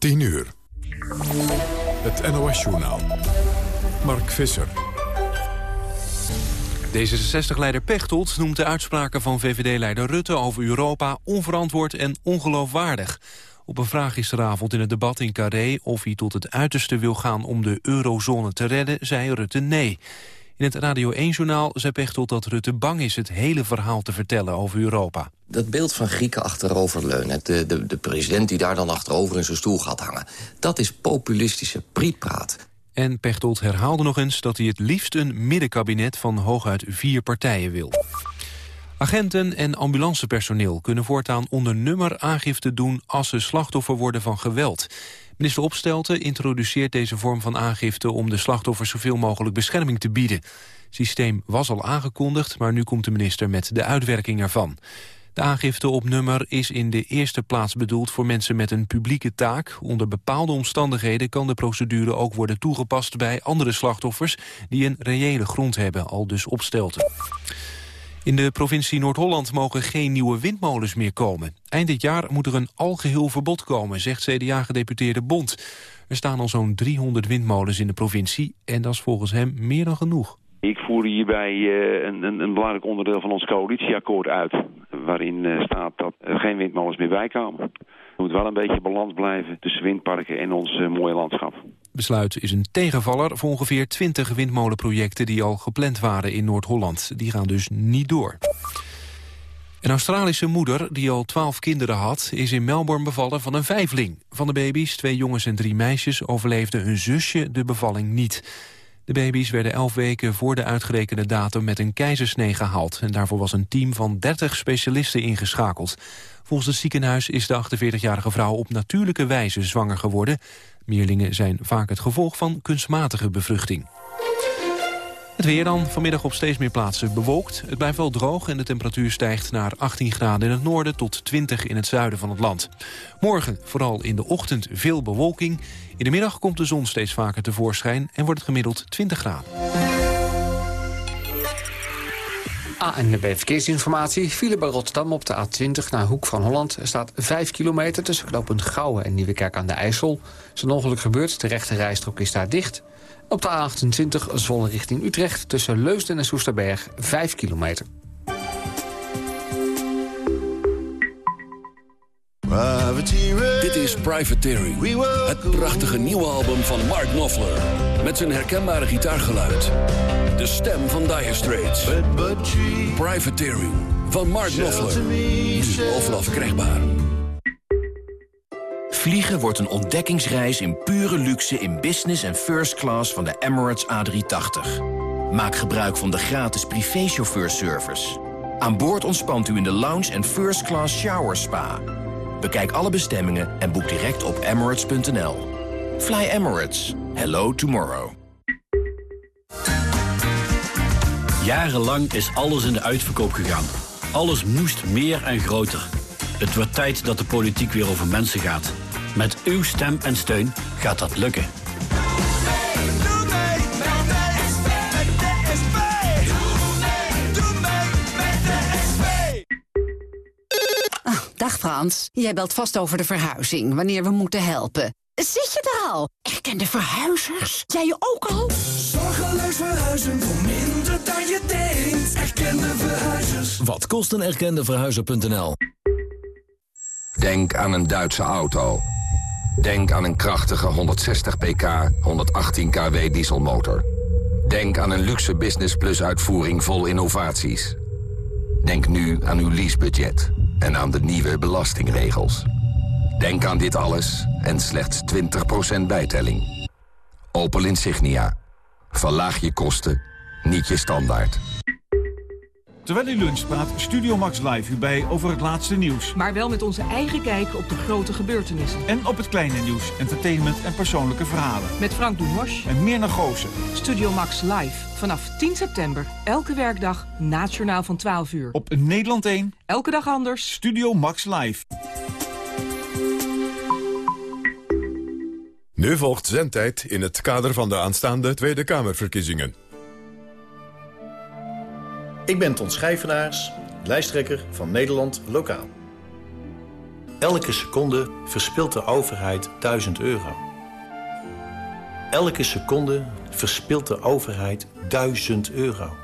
10 uur. Het NOS-journaal. Mark Visser. D66-leider Pechtold noemt de uitspraken van VVD-leider Rutte over Europa onverantwoord en ongeloofwaardig. Op een vraag gisteravond in het debat in Carré of hij tot het uiterste wil gaan om de eurozone te redden, zei Rutte nee. In het Radio 1-journaal zei Pechtold dat Rutte bang is het hele verhaal te vertellen over Europa. Dat beeld van Grieken achteroverleunen, de, de, de president die daar dan achterover in zijn stoel gaat hangen... dat is populistische prietpraat. En Pechtold herhaalde nog eens dat hij het liefst een middenkabinet van hooguit vier partijen wil. Agenten en ambulancepersoneel kunnen voortaan onder nummer aangifte doen als ze slachtoffer worden van geweld. Minister Opstelten introduceert deze vorm van aangifte om de slachtoffers zoveel mogelijk bescherming te bieden. Het systeem was al aangekondigd, maar nu komt de minister met de uitwerking ervan. De aangifte op nummer is in de eerste plaats bedoeld voor mensen met een publieke taak. Onder bepaalde omstandigheden kan de procedure ook worden toegepast bij andere slachtoffers die een reële grond hebben, al dus Opstelten. In de provincie Noord-Holland mogen geen nieuwe windmolens meer komen. Eind dit jaar moet er een algeheel verbod komen, zegt CDA-gedeputeerde Bond. Er staan al zo'n 300 windmolens in de provincie en dat is volgens hem meer dan genoeg. Ik voer hierbij uh, een, een, een, belangrijk onderdeel van ons coalitieakkoord uit... waarin uh, staat dat er geen windmolens meer bijkomen. Er moet wel een beetje balans blijven tussen windparken en ons uh, mooie landschap. Besluit is een tegenvaller voor ongeveer 20 windmolenprojecten... die al gepland waren in Noord-Holland. Die gaan dus niet door. Een Australische moeder, die al twaalf kinderen had... is in Melbourne bevallen van een vijfling. Van de baby's, twee jongens en drie meisjes... overleefde hun zusje de bevalling niet... De baby's werden elf weken voor de uitgerekende datum met een keizersnee gehaald. En daarvoor was een team van 30 specialisten ingeschakeld. Volgens het ziekenhuis is de 48-jarige vrouw op natuurlijke wijze zwanger geworden. Meerlingen zijn vaak het gevolg van kunstmatige bevruchting. Het weer dan, vanmiddag op steeds meer plaatsen bewolkt. Het blijft wel droog en de temperatuur stijgt naar 18 graden in het noorden... tot 20 in het zuiden van het land. Morgen vooral in de ochtend veel bewolking. In de middag komt de zon steeds vaker tevoorschijn... en wordt het gemiddeld 20 graden. ANWB Verkeersinformatie. File bij Rotterdam op de A20 naar Hoek van Holland. Er staat 5 kilometer tussen knooppunt Gouwen en Nieuwekerk aan de IJssel. Er is een ongeluk gebeurd, de rechte rijstrook is daar dicht... Op de A28 Zwolle richting Utrecht tussen Leusden en Soesterberg 5 kilometer. Dit is Privateering, het prachtige nieuwe album van Mark Knopfler. Met zijn herkenbare gitaargeluid. De stem van Dire Straits. Privateering van Mark Knopfler. Nu overal verkrijgbaar. Vliegen wordt een ontdekkingsreis in pure luxe in business en first class van de Emirates A380. Maak gebruik van de gratis privéchauffeurservice. Aan boord ontspant u in de lounge en first class shower spa. Bekijk alle bestemmingen en boek direct op emirates.nl. Fly Emirates. Hello tomorrow. Jarenlang is alles in de uitverkoop gegaan. Alles moest meer en groter. Het wordt tijd dat de politiek weer over mensen gaat. Met uw stem en steun gaat dat lukken. Oh, dag Frans, jij belt vast over de verhuizing, wanneer we moeten helpen. Zit je er al? Erkende verhuizers? Jij je ook al? Zorgeloos verhuizen voor minder dan je denkt. Erkende verhuizers. Wat kost een erkende verhuizer.nl? Denk aan een Duitse auto. Denk aan een krachtige 160 pk, 118 kW dieselmotor. Denk aan een luxe Business Plus uitvoering vol innovaties. Denk nu aan uw leasebudget en aan de nieuwe belastingregels. Denk aan dit alles en slechts 20% bijtelling. Opel Insignia. Verlaag je kosten, niet je standaard. Terwijl u lunch praat Studio Max Live u bij over het laatste nieuws. Maar wel met onze eigen kijk op de grote gebeurtenissen. En op het kleine nieuws, entertainment en persoonlijke verhalen. Met Frank Dumos. En Mirna Goossen. Studio Max Live. Vanaf 10 september. Elke werkdag. Nationaal van 12 uur. Op Nederland 1. Elke dag anders. Studio Max Live. Nu volgt zendtijd in het kader van de aanstaande Tweede Kamerverkiezingen. Ik ben Ton Schijvenaars, lijsttrekker van Nederland Lokaal. Elke seconde verspilt de overheid 1000 euro. Elke seconde verspilt de overheid 1000 euro.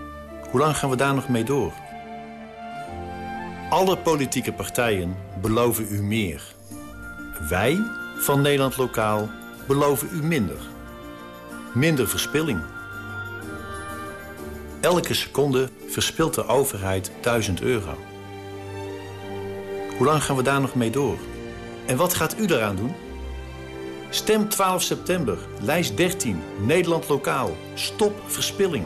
Hoe lang gaan we daar nog mee door? Alle politieke partijen beloven u meer. Wij van Nederland Lokaal beloven u minder. Minder verspilling. Elke seconde verspilt de overheid 1000 euro. Hoe lang gaan we daar nog mee door? En wat gaat u daaraan doen? Stem 12 september, lijst 13, Nederland Lokaal. Stop verspilling.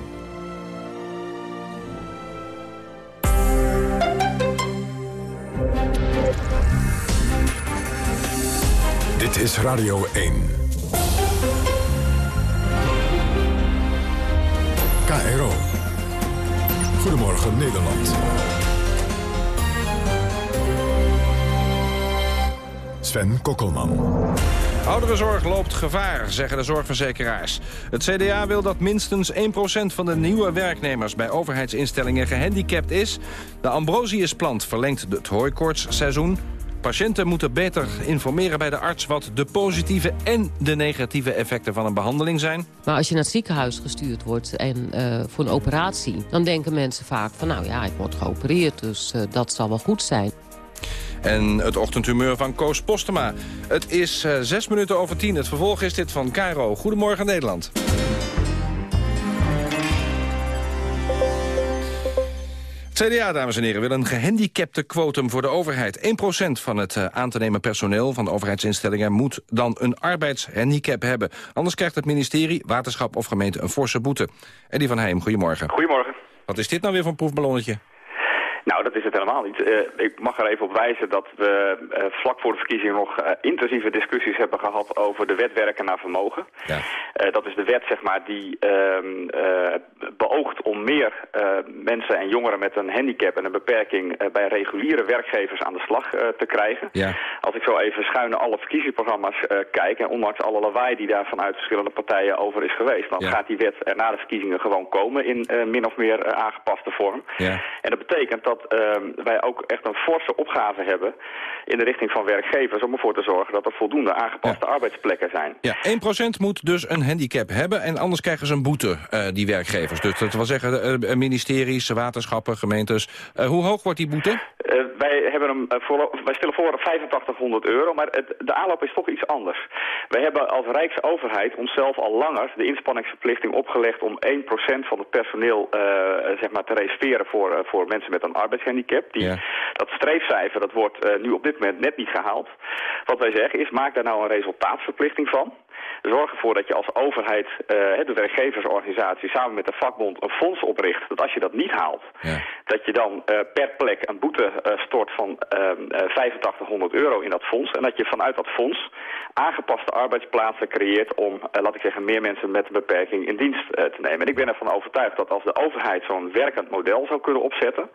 Dit is Radio 1. KRO. Goedemorgen Nederland. Sven Kokkelman. Ouderenzorg loopt gevaar, zeggen de zorgverzekeraars. Het CDA wil dat minstens 1% van de nieuwe werknemers... bij overheidsinstellingen gehandicapt is. De Ambrosiusplant verlengt het hooikoortsseizoen. Patiënten moeten beter informeren bij de arts... wat de positieve en de negatieve effecten van een behandeling zijn. Maar als je naar het ziekenhuis gestuurd wordt en uh, voor een operatie... dan denken mensen vaak van, nou ja, ik word geopereerd, dus uh, dat zal wel goed zijn. En het ochtendhumeur van Koos Postema. Het is uh, zes minuten over tien. Het vervolg is dit van Cairo. Goedemorgen Nederland. CDA, dames en heren, wil een gehandicapte quotum voor de overheid. 1% van het uh, aan te nemen personeel van de overheidsinstellingen... moet dan een arbeidshandicap hebben. Anders krijgt het ministerie, waterschap of gemeente een forse boete. Eddie van Heem, goedemorgen. Goedemorgen. Wat is dit nou weer voor een proefballonnetje? Nou, dat is het helemaal niet. Uh, ik mag er even op wijzen dat we uh, vlak voor de verkiezingen nog uh, intensieve discussies hebben gehad over de wet werken naar vermogen. Ja. dat is de wet, zeg maar, die ehm, beoogt om meer mensen en jongeren met een handicap en een beperking bij reguliere werkgevers aan de slag te krijgen. Ja. Als ik zo even schuin alle verkiezingsprogramma's kijk en ondanks alle lawaai die daar vanuit verschillende partijen over is geweest, dan ja. gaat die wet er na de verkiezingen gewoon komen in min of meer aangepaste vorm. Ja. En dat betekent dat uh, wij ook echt een forse opgave hebben in de richting van werkgevers om ervoor te zorgen dat er voldoende aangepaste ja. arbeidsplekken zijn. Ja, 1% moet dus een handicap hebben en anders krijgen ze een boete, uh, die werkgevers. Dus dat wil zeggen uh, ministeries, waterschappen, gemeentes. Hoe hoog wordt die boete? wij, hebben hem voor, wij stellen voor 8500 euro, maar het, de aanloop is toch iets anders. Wij hebben als Rijksoverheid onszelf al langer de inspanningsverplichting opgelegd om 1% van het personeel zeg maar te reserveren voor, voor mensen met een arbeidshandicap. Die, ja. Dat streefcijfer dat wordt uh, nu op dit moment net niet gehaald. Wat wij zeggen is, maak daar nou een resultaatsverplichting van. Zorg ervoor dat je als overheid, uh, de werkgeversorganisatie, samen met de vakbond een fonds opricht. Dat als je dat niet haalt, ja. dat je dan uh, per plek een boete uh, stort van 8500 euro in dat fonds. En dat je vanuit dat fonds aangepaste arbeidsplaatsen creëert om, laat ik zeggen, meer mensen met een beperking in dienst te nemen. En ik ben ervan overtuigd dat als de overheid zo'n werkend model zou kunnen opzetten,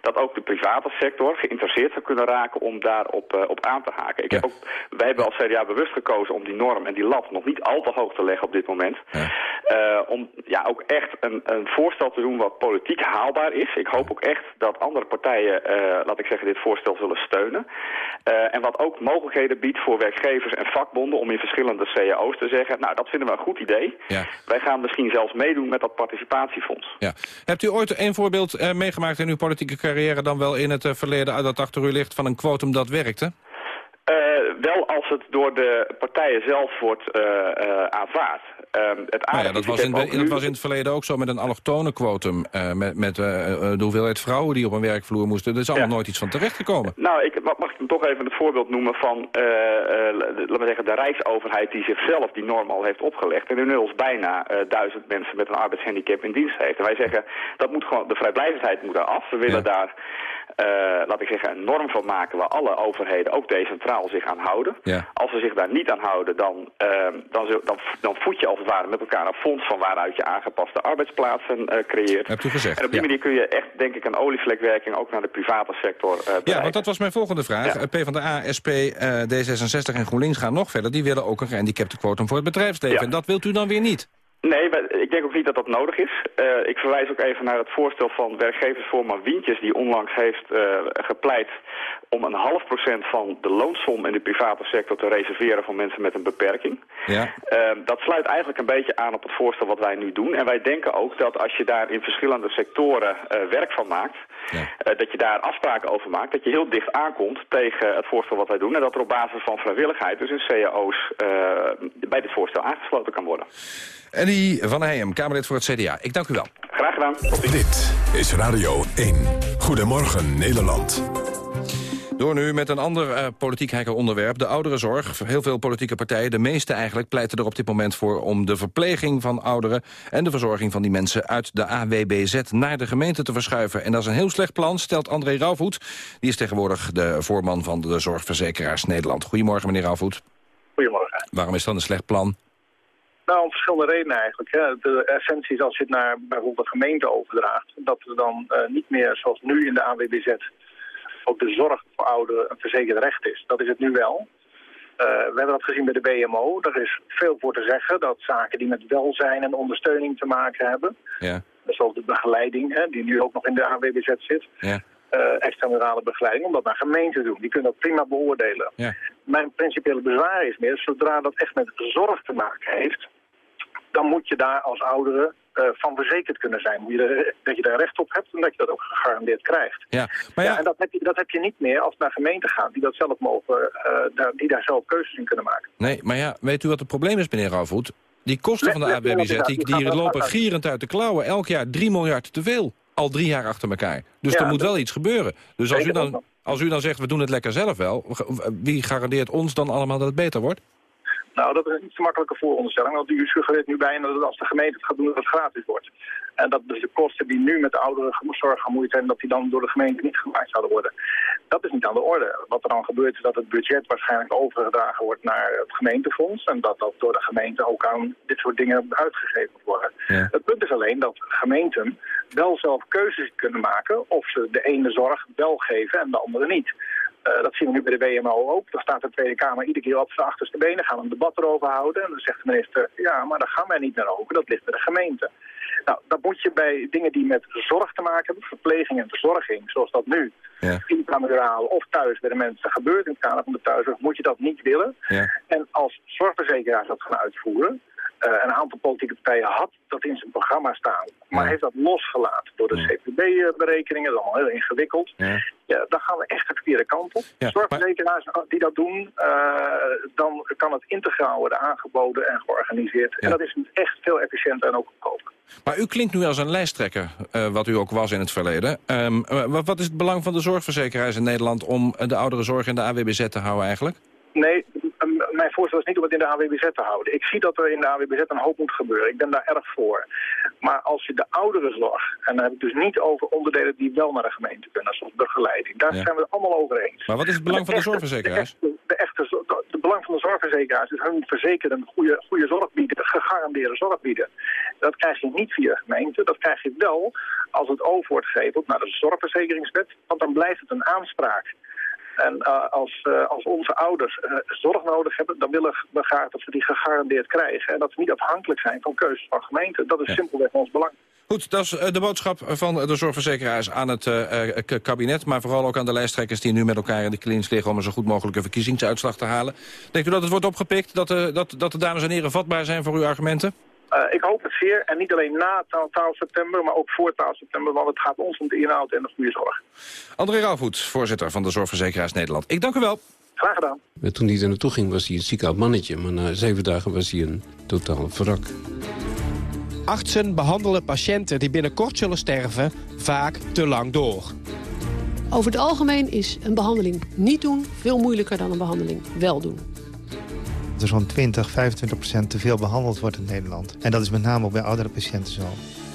dat ook de private sector geïnteresseerd zou kunnen raken om daarop op aan te haken. Ik ja. heb ook, wij hebben als CDA bewust gekozen om die norm en die lat nog niet al te hoog te leggen op dit moment. Ja. Uh, om ja, ook echt een, een voorstel te doen wat politiek haalbaar is. Ik hoop ook echt dat andere partijen, uh, laat ik zeggen, dit voorstel zullen steunen. en wat ook mogelijkheden biedt voor werkgevers en vakbonden om in verschillende cao's te zeggen, nou dat vinden we een goed idee. Ja. Wij gaan misschien zelfs meedoen met dat participatiefonds. Ja. Hebt u ooit een voorbeeld meegemaakt in uw politieke carrière dan wel in het verleden dat achter u ligt van een quotum dat werkte? Uh, wel als het door de partijen zelf wordt uh, uh, aanvaard. het nou ja, dat, was in, dat was in het verleden ook zo met een allochtone quotum. met met de hoeveelheid vrouwen die op een werkvloer moesten. Er is allemaal ja. nooit iets van terechtgekomen. Nou, ik, mag ik hem toch even het voorbeeld noemen van laten we zeggen, de Rijksoverheid die zichzelf die norm al heeft opgelegd. En inmiddels bijna duizend mensen met een arbeidshandicap in dienst heeft. En wij zeggen, dat moet gewoon, de vrijblijvendheid moet eraf. We willen ja. daar laat ik zeggen, een norm van maken waar alle overheden, ook decentraal, zich aan houden. Ja. Als ze zich daar niet aan houden, dan, uh, dan, dan, dan voed je als het ware met elkaar een fonds van waaruit je aangepaste arbeidsplaatsen uh, creëert. Hebt u gezegd. En op die ja. manier kun je echt, denk ik, een olievlekwerking ook naar de private sector bereiken. Ja, want dat was mijn volgende vraag. Ja. PvdA, SP, D66 en GroenLinks gaan nog verder. Die willen ook een gehandicapte quotum voor het bedrijfsleven. En dat wilt u dan weer niet? Nee, ik denk ook niet dat dat nodig is. Uh, ik verwijs ook even naar het voorstel van werkgeversvoorman Wientjes... die onlangs heeft uh, gepleit om een half procent van de loonsom in de private sector te reserveren voor mensen met een beperking. Ja. Uh, dat sluit eigenlijk een beetje aan op het voorstel wat wij nu doen. En wij denken ook dat als je daar in verschillende sectoren werk van maakt... Ja. dat je daar afspraken over maakt, dat je heel dicht aankomt tegen het voorstel wat wij doen... en dat er op basis van vrijwilligheid, dus in cao's, bij dit voorstel aangesloten kan worden. Eddie van Heijem, Kamerlid voor het CDA. Ik dank u wel. Graag gedaan. Dit is Radio 1. Goedemorgen Nederland. Door nu met een ander uh, politiek heikel onderwerp, de ouderenzorg. Heel veel politieke partijen, de meeste eigenlijk, pleiten er op dit moment voor... om de verpleging van ouderen en de verzorging van die mensen... uit de AWBZ naar de gemeente te verschuiven. En dat is een heel slecht plan, stelt André Rauwvoet. Die is tegenwoordig de voorman van de Zorgverzekeraars Nederland. Goedemorgen, meneer Rauwvoet. Goedemorgen. Waarom is dat een slecht plan? Nou, om verschillende redenen eigenlijk. Hè. De essentie is als je het naar bijvoorbeeld de gemeente overdraagt... dat er dan uh, niet meer, zoals nu in de AWBZ... ook de zorg voor ouderen een verzekerd recht is. Dat is het nu wel. Uh, we hebben dat gezien bij de BMO. Er is veel voor te zeggen dat zaken die met welzijn en ondersteuning te maken hebben... Ja. zoals de begeleiding, hè, die nu ook nog in de AWBZ zit... Ja. Uh, extramurale begeleiding, om dat naar gemeenten te doen. Die kunnen dat prima beoordelen. Ja. Mijn principiële bezwaar is meer, zodra dat echt met zorg te maken heeft dan moet je daar als ouderen uh, van verzekerd kunnen zijn. Moet je er, dat je daar recht op hebt en dat je dat ook gegarandeerd krijgt. Ja, maar ja... ja en dat heb, je, dat heb je niet meer als het naar gemeenten gaat... die dat zelf mogen, uh, daar, die daar zelf keuzes in kunnen maken. Nee, maar ja, weet u wat het probleem is, meneer Rauwvoet? Die kosten van de ABBZ, die, die lopen gierend uit de klauwen. Elk jaar 3 miljard te veel. Al drie jaar achter elkaar. Dus er moet wel iets gebeuren. Dus als u, dan, als u dan zegt, we doen het lekker zelf wel... wie garandeert ons dan allemaal dat het beter wordt? Nou, dat is een iets te makkelijke vooronderstelling. Want u suggereert nu bijna dat als de gemeente het gaat doen, dat het gratis wordt. En dat dus de kosten die nu met de ouderenzorg gemoeid zijn, dat die dan door de gemeente niet gemaakt zouden worden. Dat is niet aan de orde. Wat er dan gebeurt is dat het budget waarschijnlijk overgedragen wordt naar het gemeentefonds. En dat dat door de gemeente ook aan dit soort dingen uitgegeven wordt. Het punt is alleen dat gemeenten wel zelf keuzes kunnen maken of ze de ene zorg wel geven en de andere niet. Uh, dat zien we nu bij de WMO ook. Dan staat de Tweede Kamer iedere keer op zijn achterste benen, gaan een debat erover houden. En dan zegt de minister, ja, maar daar gaan wij niet naar over, dat ligt bij de gemeente. Nou, dat moet je bij dingen die met zorg te maken hebben, verpleging en verzorging, zoals dat nu, ja. intramuraal of thuis bij de mensen gebeurt in het kader van de thuiszorg, moet je dat niet willen. Ja. En als zorgverzekeraars dat gaan uitvoeren, uh, een aantal politieke partijen had dat in zijn programma staan, maar heeft dat losgelaten door de CPB-berekeningen. Dat is allemaal heel ingewikkeld. Ja. ja. dan gaan we echt de verkeerde kant op. Ja, Zorgverzekeraars die dat doen, uh, dan kan het integraal worden aangeboden en georganiseerd. En dat is echt veel efficiënter en ook goedkoper. Maar u klinkt nu als een lijsttrekker, uh, wat u ook was in het verleden. Um, wat is het belang van de zorgverzekeraars in Nederland om de ouderenzorg in de AWBZ te houden eigenlijk? Nee, mijn voorstel is niet om het in de AWBZ te houden. Ik zie dat er in de AWBZ een hoop moet gebeuren. Ik ben daar erg voor. Maar als je de ouderenzorg, en dan heb ik dus niet over onderdelen die wel naar de gemeente kunnen, zoals begeleiding. Daar zijn we het allemaal over eens. Maar wat is het belang van de, zorgverzekeraars? De, de echte, de, de, belang van de zorgverzekeraars is hun verzekeren goede, goede zorg bieden, gegarandeerde zorg bieden. Dat krijg je niet via de gemeente. Dat krijg je wel als het over wordt gegeven naar de zorgverzekeringswet. Want dan blijft het een aanspraak. En uh, als, uh, als onze ouders uh, zorg nodig hebben, dan willen we graag dat ze die gegarandeerd krijgen. En dat ze niet afhankelijk zijn van keuzes van gemeenten. Dat is ja. simpelweg ons belang. Goed, dat is de boodschap van de zorgverzekeraars aan het uh, kabinet... maar vooral ook aan de lijsttrekkers die nu met elkaar in de klinisch liggen... om een zo goed mogelijke verkiezingsuitslag te halen. Denkt u dat het wordt opgepikt, dat, uh, dat, dat de dames en heren vatbaar zijn voor uw argumenten? Uh, ik hoop het zeer. En niet alleen na 12 september, maar ook voor 12 september. Want het gaat ons om de inhoud en de goede zorg. André Rauwvoet, voorzitter van de Zorgverzekeraars Nederland. Ik dank u wel. Graag gedaan. Toen hij er naartoe ging was hij een ziek oud mannetje. Maar na zeven dagen was hij een totaal verrak. Artsen behandelen patiënten die binnenkort zullen sterven vaak te lang door. Over het algemeen is een behandeling niet doen veel moeilijker dan een behandeling wel doen er zo'n 20, 25 procent te veel behandeld wordt in Nederland. En dat is met name ook bij oudere patiënten zo.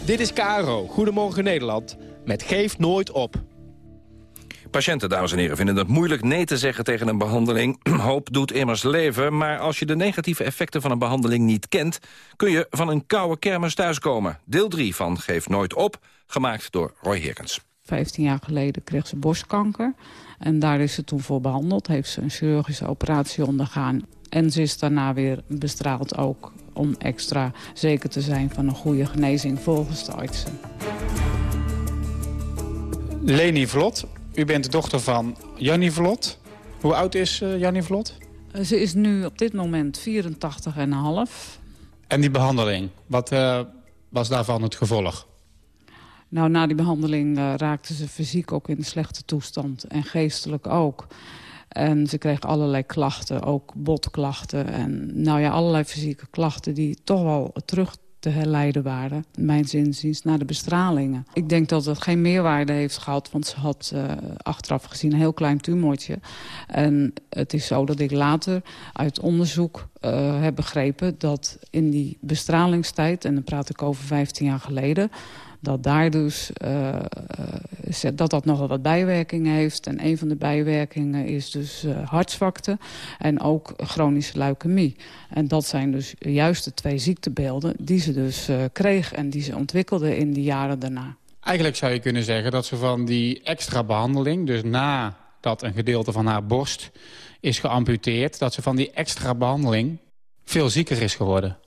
Dit is Caro, Goedemorgen Nederland, met Geef Nooit Op. Patiënten, dames en heren, vinden het moeilijk nee te zeggen tegen een behandeling. Hoop doet immers leven, maar als je de negatieve effecten van een behandeling niet kent... kun je van een koude kermis thuiskomen. Deel 3 van Geef Nooit Op, gemaakt door Roy Herkens. 15 jaar geleden kreeg ze borstkanker. En daar is ze toen voor behandeld. Heeft ze een chirurgische operatie ondergaan. En ze is daarna weer bestraald ook om extra zeker te zijn van een goede genezing volgens de artsen. Leni Vlot, u bent de dochter van Jannie Vlot. Hoe oud is uh, Jannie Vlot? Ze is nu op dit moment 84,5. En die behandeling, wat uh, was daarvan het gevolg? Nou, na die behandeling uh, raakte ze fysiek ook in een slechte toestand. En geestelijk ook. En ze kreeg allerlei klachten, ook botklachten. En nou ja, allerlei fysieke klachten die toch wel terug te herleiden waren, mijn zinziens, naar de bestralingen. Ik denk dat het geen meerwaarde heeft gehad, want ze had uh, achteraf gezien een heel klein tumortje. En het is zo dat ik later uit onderzoek uh, heb begrepen dat in die bestralingstijd, en dan praat ik over 15 jaar geleden dat daar dus uh, dat dat nogal wat bijwerkingen heeft. En een van de bijwerkingen is dus uh, hartsvakte en ook chronische leukemie. En dat zijn dus juist de twee ziektebeelden die ze dus kreeg en die ze ontwikkelde in de jaren daarna. Eigenlijk zou je kunnen zeggen dat ze van die extra behandeling, dus nadat een gedeelte van haar borst is geamputeerd, dat ze van die extra behandeling veel zieker is geworden.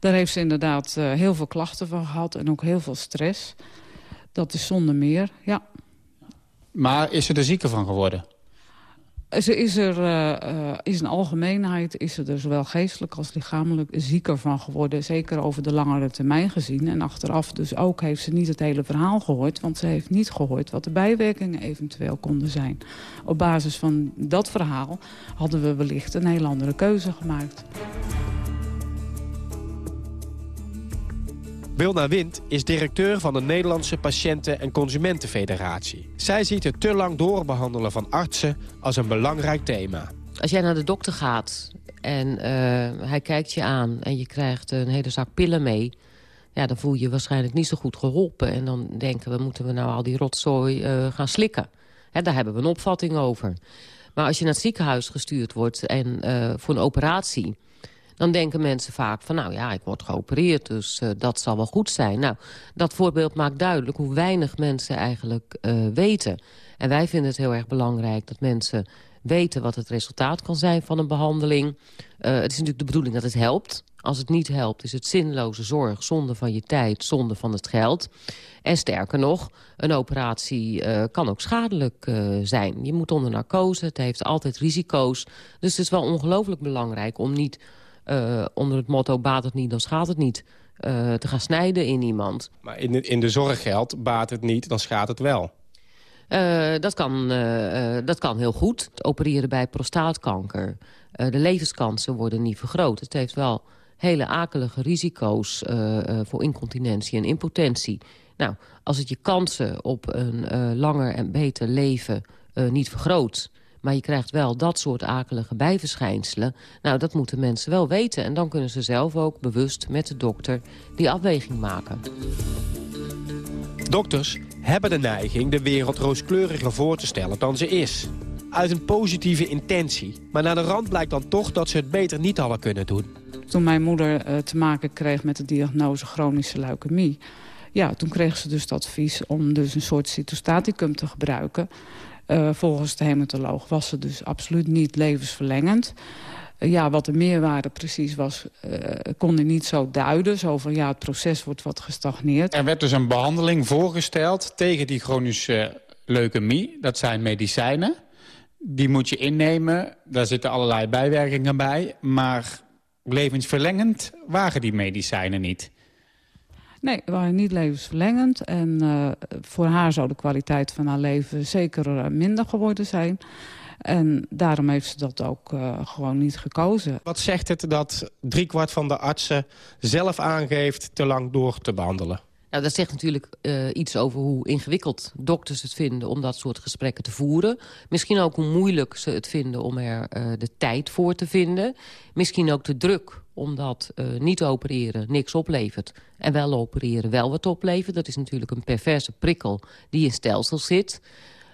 Daar heeft ze inderdaad uh, heel veel klachten van gehad en ook heel veel stress. Dat is zonder meer, ja. Maar is ze er zieker van geworden? Ze is er uh, is in algemeenheid is ze er zowel geestelijk als lichamelijk zieker van geworden. Zeker over de langere termijn gezien. En achteraf dus ook heeft ze niet het hele verhaal gehoord. Want ze heeft niet gehoord wat de bijwerkingen eventueel konden zijn. Op basis van dat verhaal hadden we wellicht een heel andere keuze gemaakt. Wilna Wind is directeur van de Nederlandse Patiënten- en Consumentenfederatie. Zij ziet het te lang doorbehandelen van artsen als een belangrijk thema. Als jij naar de dokter gaat en uh, hij kijkt je aan... en je krijgt een hele zak pillen mee... Ja, dan voel je je waarschijnlijk niet zo goed geholpen. En dan denken we, moeten we nou al die rotzooi uh, gaan slikken? Hè, daar hebben we een opvatting over. Maar als je naar het ziekenhuis gestuurd wordt en uh, voor een operatie dan denken mensen vaak van... nou ja, ik word geopereerd, dus uh, dat zal wel goed zijn. Nou, dat voorbeeld maakt duidelijk hoe weinig mensen eigenlijk uh, weten. En wij vinden het heel erg belangrijk dat mensen weten... wat het resultaat kan zijn van een behandeling. Uh, het is natuurlijk de bedoeling dat het helpt. Als het niet helpt, is het zinloze zorg, zonde van je tijd, zonde van het geld. En sterker nog, een operatie kan ook schadelijk zijn. Je moet onder narcose, het heeft altijd risico's. Dus het is wel ongelooflijk belangrijk om niet uh, onder het motto baat het niet, dan schaadt het niet... Uh, te gaan snijden in iemand. Maar in de, in de zorg geldt, baat het niet, dan schaadt het wel. Uh, dat, kan, dat kan heel goed. Het opereren bij prostaatkanker. de levenskansen worden niet vergroot. Het heeft wel hele akelige risico's voor incontinentie en impotentie. Nou, als het je kansen op een langer en beter leven niet vergroot maar je krijgt wel dat soort akelige bijverschijnselen. Nou, dat moeten mensen wel weten. En dan kunnen ze zelf ook bewust met de dokter die afweging maken. Dokters hebben de neiging de wereld rooskleuriger voor te stellen dan ze is. Uit een positieve intentie. Maar naar de rand blijkt dan toch dat ze het beter niet hadden kunnen doen. Toen mijn moeder uh, te maken kreeg met de diagnose chronische leukemie... ja, toen kreeg ze dus het advies om dus een soort cytostaticum te gebruiken... Uh, volgens de hematoloog was ze dus absoluut niet levensverlengend. Uh, ja, wat de meerwaarde precies was, uh, kon hij niet zo duiden. Zo van, ja, het proces wordt wat gestagneerd. Er werd dus een behandeling voorgesteld tegen die chronische leukemie. Dat zijn medicijnen. Die moet je innemen. Daar zitten allerlei bijwerkingen bij. Maar levensverlengend waren die medicijnen niet. Nee, waren niet levensverlengend. En uh, voor haar zou de kwaliteit van haar leven zeker uh, minder geworden zijn. En daarom heeft ze dat ook uh, gewoon niet gekozen. Wat zegt het dat driekwart van de artsen zelf aangeeft te lang door te behandelen? Nou, dat zegt natuurlijk uh, iets over hoe ingewikkeld dokters het vinden... om dat soort gesprekken te voeren. Misschien ook hoe moeilijk ze het vinden om er uh, de tijd voor te vinden. Misschien ook de druk omdat uh, niet opereren niks oplevert... en wel opereren wel wat oplevert. Dat is natuurlijk een perverse prikkel die in stelsel zit...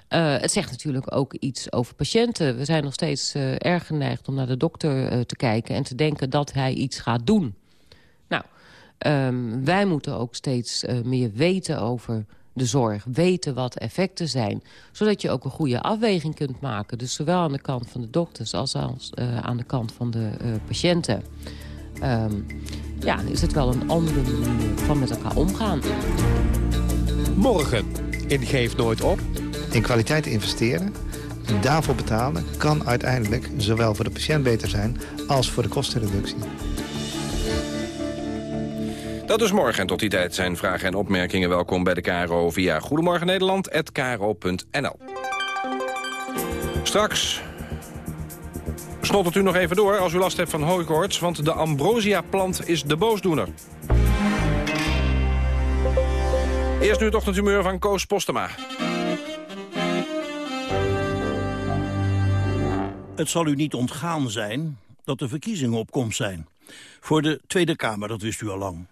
Uh, het zegt natuurlijk ook iets over patiënten. We zijn nog steeds uh, erg geneigd om naar de dokter te kijken... en te denken dat hij iets gaat doen. Nou, um, wij moeten ook steeds meer weten over de zorg. Weten wat effecten zijn. Zodat je ook een goede afweging kunt maken. Dus zowel aan de kant van de dokters als, als aan de kant van de patiënten. Um, ja, is het wel een andere manier van met elkaar omgaan. Morgen in Geef Nooit Op. In kwaliteit investeren, daarvoor betalen... kan uiteindelijk zowel voor de patiënt beter zijn als voor de kostenreductie. Dat is morgen en tot die tijd zijn vragen en opmerkingen welkom bij de KRO via Goedemorgen Nederland@kro.nl. Straks snottert u nog even door als u last hebt van hooikoorts... want de ambrosia-plant is de boosdoener. Eerst nu het ochtendhumeur van Koos Postema. Het zal u niet ontgaan zijn dat de verkiezingen op komst zijn. Voor de Tweede Kamer, dat wist u al lang.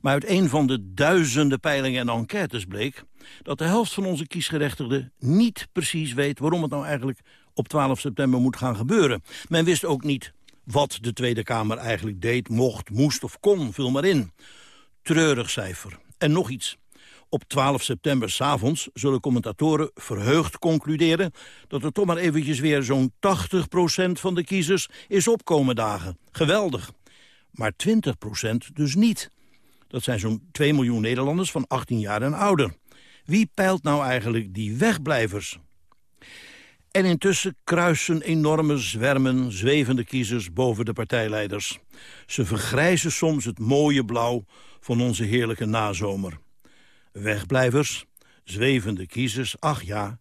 Maar uit een van de duizenden peilingen en enquêtes bleek... dat de helft van onze kiesgerechtigden niet precies weet... waarom het nou eigenlijk op 12 september moet gaan gebeuren. Men wist ook niet wat de Tweede Kamer eigenlijk deed, mocht, moest of kon. Vul maar in. Treurig cijfer. En nog iets. Op 12 september s'avonds zullen commentatoren verheugd concluderen... dat er toch maar eventjes weer zo'n 80% van de kiezers is opkomen dagen. Geweldig. Maar 20% dus niet. Dat zijn zo'n 2 miljoen Nederlanders van 18 jaar en ouder. Wie peilt nou eigenlijk die wegblijvers? En intussen kruisen enorme zwermen zwevende kiezers boven de partijleiders. Ze vergrijzen soms het mooie blauw van onze heerlijke nazomer. Wegblijvers, zwevende kiezers, ach ja...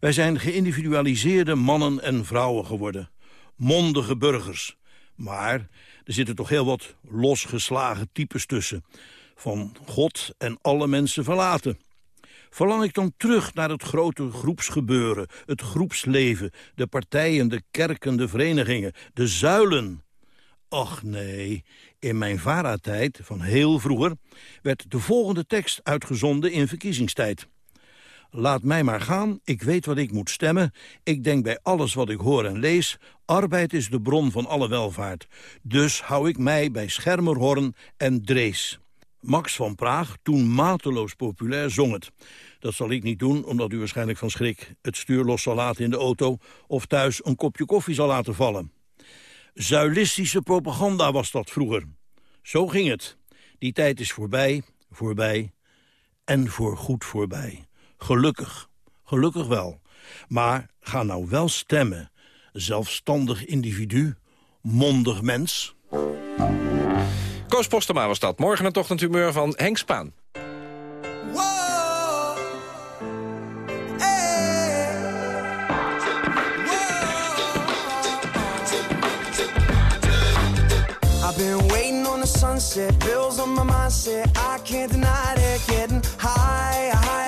wij zijn geïndividualiseerde mannen en vrouwen geworden. Mondige burgers. Maar er zitten toch heel wat losgeslagen types tussen. Van God en alle mensen verlaten. Verlang ik dan terug naar het grote groepsgebeuren, het groepsleven... de partijen, de kerken, de verenigingen, de zuilen... Och nee, in mijn VARA-tijd, van heel vroeger... werd de volgende tekst uitgezonden in verkiezingstijd. Laat mij maar gaan, ik weet wat ik moet stemmen. Ik denk bij alles wat ik hoor en lees... arbeid is de bron van alle welvaart. Dus hou ik mij bij Schermerhorn en Drees. Max van Praag, toen mateloos populair, zong het. Dat zal ik niet doen, omdat u waarschijnlijk van schrik... het stuur los zal laten in de auto... of thuis een kopje koffie zal laten vallen. Zuilistische propaganda was dat vroeger. Zo ging het. Die tijd is voorbij, voorbij en voorgoed voorbij. Gelukkig, gelukkig wel. Maar ga nou wel stemmen. Zelfstandig individu, mondig mens. Koos Postema was dat. Morgen het ochtendhumeur van Henk Spaan. sunset, bills on my mindset. I can't deny it. Getting my income.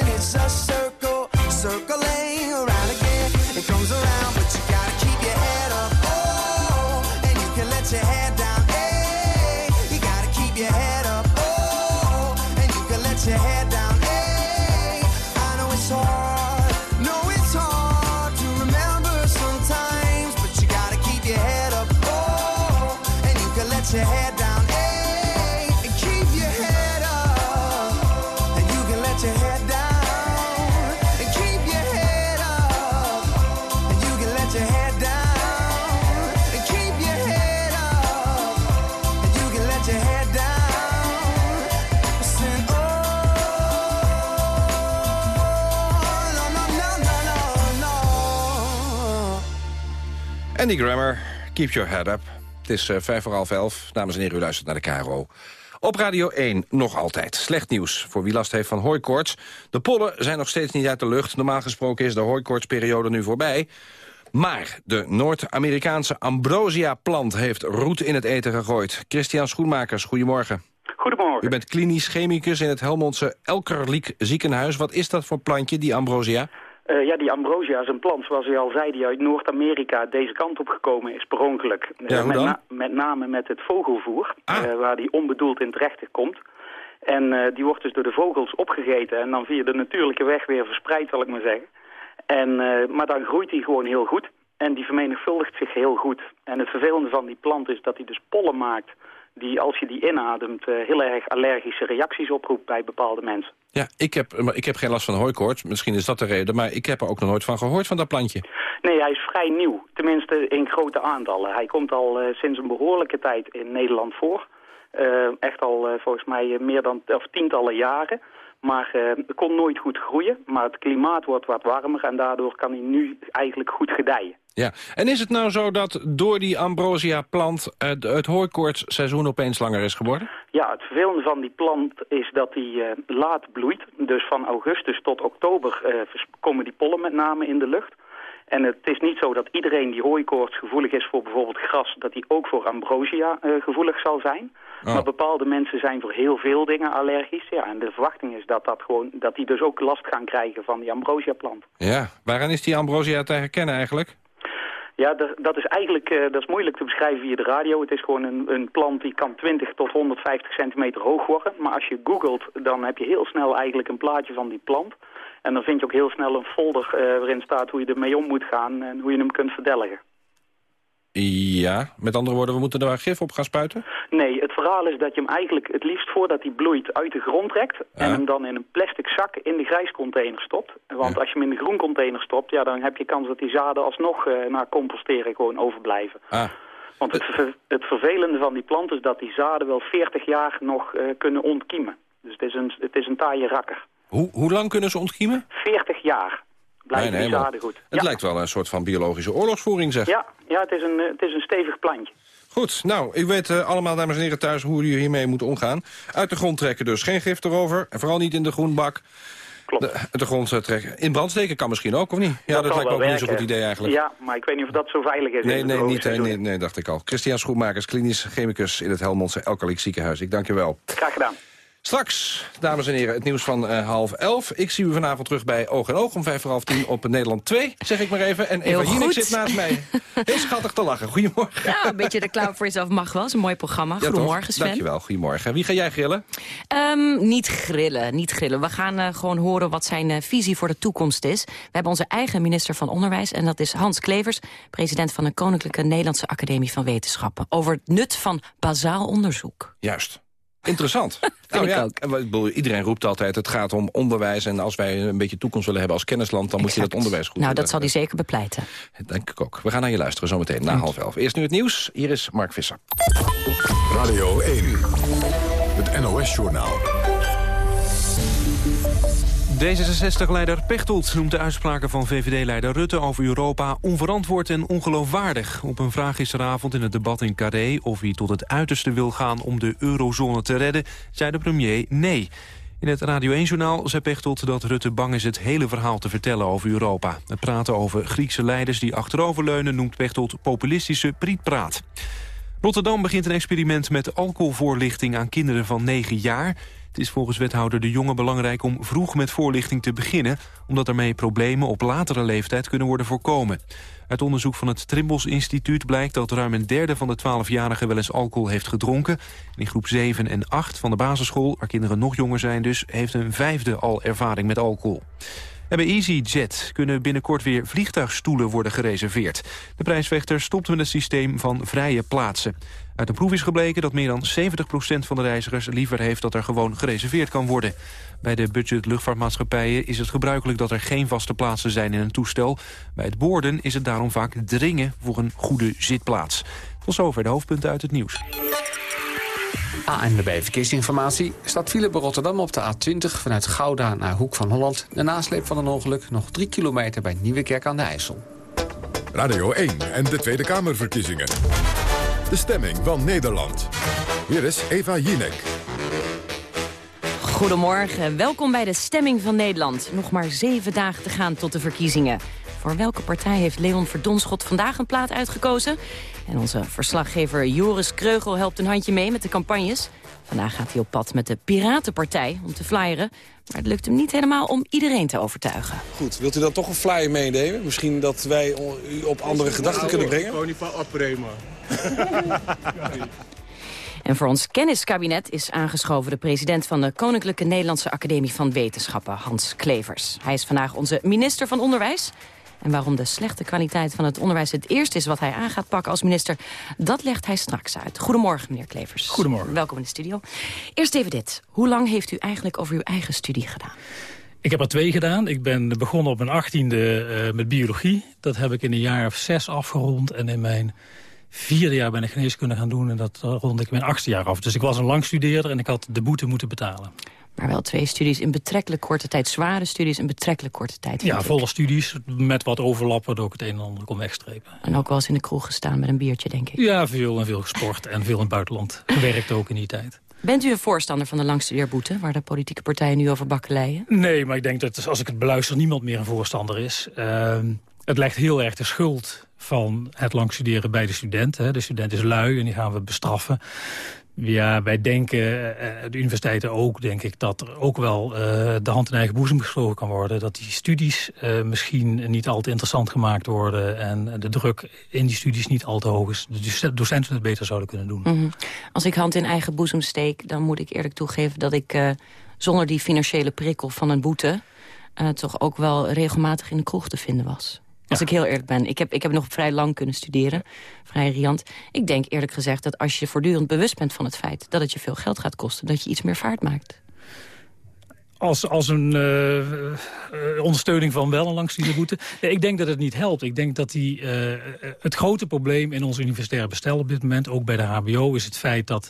Andy Grammer, keep your head up. Het is uh, vijf voor half elf. Dames en heren, u luistert naar de KRO. Op Radio 1 nog altijd. Slecht nieuws voor wie last heeft van hooikoorts. De pollen zijn nog steeds niet uit de lucht. Normaal gesproken is de hooikoortsperiode nu voorbij. Maar de Noord-Amerikaanse ambrosia-plant heeft roet in het eten gegooid. Christian Schoenmakers, goedemorgen. Goedemorgen. U bent klinisch chemicus in het Helmondse Elkerliek ziekenhuis. Wat is dat voor plantje, die ambrosia? Uh, ja, die ambrosia is een plant, zoals u al zei, die uit Noord-Amerika deze kant op gekomen is per ongeluk. Ja, hoe met, na met name met het vogelvoer, Ah. uh, waar die onbedoeld in terecht komt. En die wordt dus door de vogels opgegeten en dan via de natuurlijke weg weer verspreid, zal ik maar zeggen. En, maar dan groeit die gewoon heel goed en die vermenigvuldigt zich heel goed. En het vervelende van die plant is dat hij dus pollen maakt die als je die inademt uh, heel erg allergische reacties oproept bij bepaalde mensen. Ja, ik heb, ik heb geen last van hooikoorts. Misschien is dat de reden, maar ik heb er ook nog nooit van gehoord van dat plantje. Nee, hij is vrij nieuw. Tenminste in grote aantallen. Hij komt al uh, sinds een behoorlijke tijd in Nederland voor. Uh, echt al volgens mij meer dan of tientallen jaren. Maar het kon nooit goed groeien. Maar het klimaat wordt wat warmer en daardoor kan hij nu eigenlijk goed gedijen. Ja, en is het nou zo dat door die ambrosia-plant het, het hooikoortsseizoen opeens langer is geworden? Ja, het vervelende van die plant is dat die uh, laat bloeit. Dus van augustus tot oktober uh, komen die pollen met name in de lucht. En het is niet zo dat iedereen die hooikoorts gevoelig is voor bijvoorbeeld gras... dat die ook voor ambrosia uh, gevoelig zal zijn. Oh. Maar bepaalde mensen zijn voor heel veel dingen allergisch. Ja, en de verwachting is dat, dat, gewoon, dat die dus ook last gaan krijgen van die ambrosia-plant. Ja, waaraan is die ambrosia te herkennen eigenlijk? Ja, dat is eigenlijk uh, dat is moeilijk te beschrijven via de radio. Het is gewoon een, een plant die kan 20 tot 150 centimeter hoog worden. Maar als je googelt, dan heb je heel snel eigenlijk een plaatje van die plant. En dan vind je ook heel snel een folder uh, waarin staat hoe je ermee om moet gaan en hoe je hem kunt verdelgen. Ja, met andere woorden, we moeten er gif op gaan spuiten? Nee, het verhaal is dat je hem eigenlijk het liefst voordat hij bloeit uit de grond trekt... en hem dan in een plastic zak in de grijscontainer stopt. Want als je hem in de groencontainer stopt, ja, dan heb je kans dat die zaden alsnog uh, na composteren gewoon overblijven. Ah. Want het, ver het vervelende van die plant is dat die zaden wel 40 jaar nog uh, kunnen ontkiemen. Dus het is een, het is een taaie rakker. Hoe, hoe lang kunnen ze ontkiemen? 40 jaar blijven Nee, nee, die maar zaden goed. Het lijkt wel een soort van biologische oorlogsvoering, zeg. Ja, ja het, is een, uh, het is een stevig plantje. Goed, nou, u weet uh, allemaal, dames en heren thuis, hoe u hiermee moet omgaan. Uit de grond trekken dus, geen gif erover. En vooral niet in de groenbak. Klopt. De, uit de grond uh, trekken. In brand steken kan misschien ook, of niet? Ja, dat, dat lijkt me ook niet zo'n goed idee eigenlijk. Ja, maar ik weet niet of dat zo veilig is. Nee, nee, niet, nee, nee, dacht ik al. Christian Schoenmakers, klinisch chemicus in het Helmondse Elkerlijk ziekenhuis. Ik dank je wel. Graag gedaan. Straks, dames en heren, het nieuws van uh, half elf. Ik zie u vanavond terug bij Oog en Oog om vijf voor half tien op Nederland 2, zeg ik maar even. En Eva Jinek zit naast mij. Heel schattig te lachen. Goedemorgen. Ja, een beetje reclame voor jezelf mag wel. Dat is een mooi programma. Ja, Goedemorgen, Sven. Dankjewel, goedemorgen. Wie ga jij grillen? Um, niet grillen, niet grillen. We gaan uh, gewoon horen wat zijn uh, visie voor de toekomst is. We hebben onze eigen minister van Onderwijs en dat is Hans Klevers... president van de Koninklijke Nederlandse Academie van Wetenschappen... over het nut van bazaal onderzoek. Juist. Interessant. nou, ja, ook. Iedereen roept altijd, het gaat om onderwijs... en als wij een beetje toekomst willen hebben als kennisland... dan exact. moet je dat onderwijs goed Nou, dat zal hij zeker bepleiten. Denk ik ook. We gaan naar je luisteren zometeen na half elf. Eerst nu het nieuws. Hier is Mark Visser. Radio 1. Het NOS-journaal. D66-leider Pechtold noemt de uitspraken van VVD-leider Rutte over Europa onverantwoord en ongeloofwaardig. Op een vraag gisteravond in het debat in Carré of hij tot het uiterste wil gaan om de eurozone te redden, zei de premier nee. In het Radio 1-journaal zei Pechtold dat Rutte bang is het hele verhaal te vertellen over Europa. Het praten over Griekse leiders die achteroverleunen noemt Pechtold populistische prietpraat. Rotterdam begint een experiment met alcoholvoorlichting aan kinderen van 9 jaar. Het is volgens wethouder De Jonge belangrijk om vroeg met voorlichting te beginnen... omdat ermee problemen op latere leeftijd kunnen worden voorkomen. Uit onderzoek van het Trimbos Instituut blijkt dat ruim een derde van de 12-jarigen wel eens alcohol heeft gedronken. In groep 7 en 8 van de basisschool, waar kinderen nog jonger zijn dus, heeft een vijfde al ervaring met alcohol. En bij EasyJet kunnen binnenkort weer vliegtuigstoelen worden gereserveerd. De prijsvechter stopt met het systeem van vrije plaatsen. Uit een proef is gebleken dat meer dan 70% van de reizigers liever heeft dat er gewoon gereserveerd kan worden. Bij de budget luchtvaartmaatschappijen is het gebruikelijk dat er geen vaste plaatsen zijn in een toestel. Bij het boorden is het daarom vaak dringen voor een goede zitplaats. Tot zover de hoofdpunten uit het nieuws. ANWB Verkeersinformatie staat file bij Rotterdam op de A20... vanuit Gouda naar Hoek van Holland. De nasleep van een ongeluk nog 3 kilometer bij Nieuwekerk aan de IJssel. Radio 1 en de Tweede Kamerverkiezingen. De stemming van Nederland. Hier is Eva Jinek. Goedemorgen, welkom bij de Stemming van Nederland. Nog maar zeven dagen te gaan tot de verkiezingen. Voor welke partij heeft Leon Verdonschot vandaag een plaat uitgekozen? En onze verslaggever Joris Kreugel helpt een handje mee met de campagnes. Vandaag gaat hij op pad met de Piratenpartij om te flyeren. Maar het lukt hem niet helemaal om iedereen te overtuigen. Goed, wilt u dan toch een flyer meenemen? Misschien dat wij u op andere gedachten kunnen brengen? Gewoon niet van Aprema. En voor ons kenniskabinet is aangeschoven de president van de Koninklijke Nederlandse Academie van Wetenschappen, Hans Klevers. Hij is vandaag onze minister van Onderwijs. En waarom de slechte kwaliteit van het onderwijs het eerst is wat hij aan gaat pakken als minister, dat legt hij straks uit. Goedemorgen, meneer Klevers. Goedemorgen. Welkom in de studio. Eerst even dit. Hoe lang heeft u eigenlijk over uw eigen studie gedaan? Ik heb er twee gedaan. Ik ben begonnen op mijn achttiende uh, met biologie. Dat heb ik in een jaar of zes afgerond. En in mijn vierde jaar ben ik geneeskunde gaan doen. En dat rond ik mijn achtste jaar af. Dus ik was een lang studeerder en ik had de boete moeten betalen. Maar wel twee studies in betrekkelijk korte tijd. Zware studies in betrekkelijk korte tijd. Ja, volle studies met wat overlappen ik het een en ander kon wegstrepen. En ook wel eens in de kroeg gestaan met een biertje, denk ik. Ja, veel en veel gesport en veel in het buitenland. Gewerkt ook in die tijd. Bent u een voorstander van de langstudeerboete... waar de politieke partijen nu over bakkeleien? Nee, maar ik denk dat als ik het beluister... niemand meer een voorstander is. Uh, het legt heel erg de schuld van het langstuderen bij de student. Hè. De student is lui en die gaan we bestraffen. Ja, wij denken, uh, de universiteiten ook, denk ik... dat er ook wel uh, de hand in eigen boezem geslogen kan worden. Dat die studies misschien niet al te interessant gemaakt worden... en de druk in die studies niet al te hoog is. De docenten het beter zouden kunnen doen. -hmm. Als ik hand in eigen boezem steek, dan moet ik eerlijk toegeven... dat ik zonder die financiële prikkel van een boete... toch ook wel regelmatig in de kroeg te vinden was. Als ik heel eerlijk ben. Ik heb, ik heb nog vrij lang kunnen studeren. Vrij riant. Ik denk eerlijk gezegd dat als je voortdurend bewust bent van het feit... dat het je veel geld gaat kosten, dat je iets meer vaart maakt. Als, als een uh, uh, ondersteuning van wel een langstudierboete. Nee, ik denk dat het niet helpt. Ik denk dat die, uh, het grote probleem in ons universitaire bestel op dit moment... ook bij de hbo, is het feit dat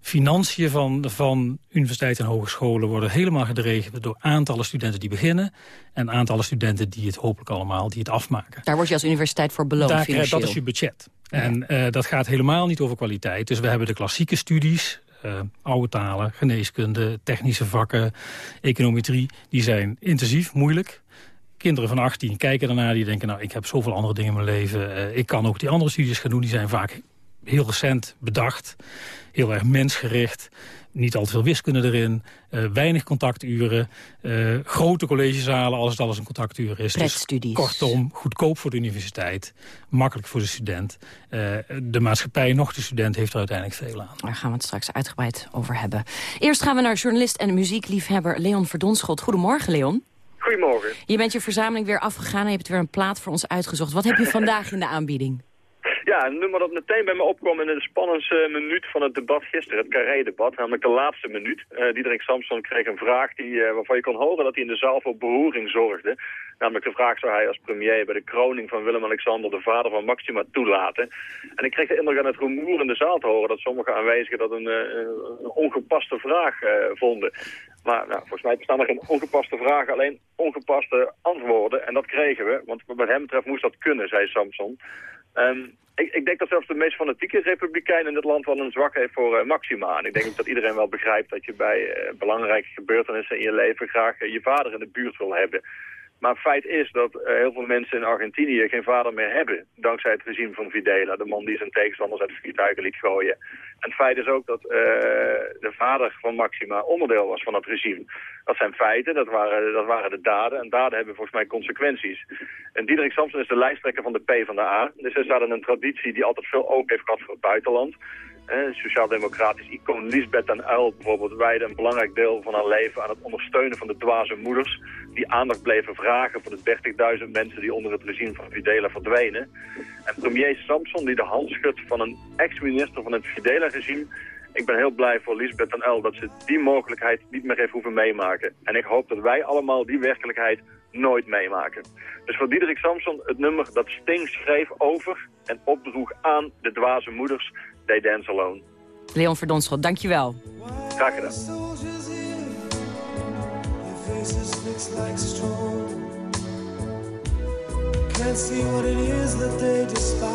financiën van, van universiteiten en hogescholen... worden helemaal gedreven door aantallen studenten die beginnen... en aantallen studenten die het hopelijk allemaal die het afmaken. Daar word je als universiteit voor beloond Daar, financieel. Dat is je budget. En uh, dat gaat helemaal niet over kwaliteit. Dus we hebben de klassieke studies, uh, oude talen, geneeskunde, technische vakken, econometrie. Die zijn intensief, moeilijk. Kinderen van 18 kijken daarna, die denken... nou, ik heb zoveel andere dingen in mijn leven. Uh, ik kan ook die andere studies gaan doen. Die zijn vaak heel recent bedacht. Heel erg mensgericht. Niet al te veel wiskunde erin. Uh, weinig contacturen. Uh, grote collegezalen als het alles een contactuur is. Dus kortom, goedkoop voor de universiteit. Makkelijk voor de student. Uh, de maatschappij, nog de student, heeft er uiteindelijk veel aan. Daar gaan we het straks uitgebreid over hebben. Eerst gaan we naar journalist en muziekliefhebber Leon Verdonschot. Goedemorgen, Leon. Goedemorgen. Je bent je verzameling weer afgegaan en je hebt weer een plaat voor ons uitgezocht. Wat heb je vandaag in de aanbieding? Ja, nummer dat meteen bij me opkwam in de spannendste minuut van het debat gisteren, het Carré-debat, namelijk de laatste minuut. Uh, Diederik Samson kreeg een vraag die, uh, waarvan je kon horen dat hij in de zaal voor beroering zorgde. Namelijk de vraag zou hij als premier bij de kroning van Willem-Alexander, de vader van Maxima, toelaten. En ik kreeg de indruk aan het rumoer in de zaal te horen dat sommige aanwezigen dat een, uh, een ongepaste vraag vonden. Maar nou, volgens mij bestaan er geen ongepaste vragen, alleen ongepaste antwoorden. En dat kregen we, want wat hem betreft moest dat kunnen, zei Samson. Um, ik, ik, denk dat zelfs de meest fanatieke republikein in dit land wel een zwak heeft voor uh, Maxima. Ik denk dat iedereen wel begrijpt dat je bij uh, belangrijke gebeurtenissen in je leven graag uh, je vader in de buurt wil hebben. Maar feit is dat heel veel mensen in Argentinië geen vader meer hebben. Dankzij het regime van Videla, de man die zijn tegenstanders uit de vliegtuigen liet gooien. En het feit is ook dat de vader van Maxima onderdeel was van dat regime. Dat zijn feiten, dat waren, dat waren de daden. En daden hebben volgens mij consequenties. En Diederik Samson is de lijsttrekker van de PvdA. Dus er staat in een traditie die altijd veel oog heeft gehad voor het buitenland. Sociaal-democratisch icoon Lisbeth en Uil bijvoorbeeld wijden een belangrijk deel van haar leven aan het ondersteunen van de dwaze moeders. Die aandacht bleven vragen voor de 30.000 mensen die onder het regime van Fidela verdwenen. En premier Samson die de hand schudt van een ex-minister van het Fidela-regime ik ben heel blij voor Lisbeth en El dat ze die mogelijkheid niet meer heeft hoeven meemaken. En ik hoop dat wij allemaal die werkelijkheid nooit meemaken. Dus voor Diederik Samson het nummer dat Sting schreef over en opdroeg aan de dwaze moeders, They Dance Alone. Leon Verdonschot, dankjewel. Graag gedaan. can't see what it is that they despise.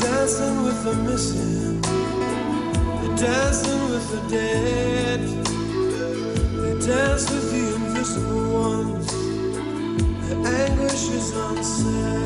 Dancing with the missing, they're dancing with the dead. They dance with the invisible ones. Their anguish is unsaid.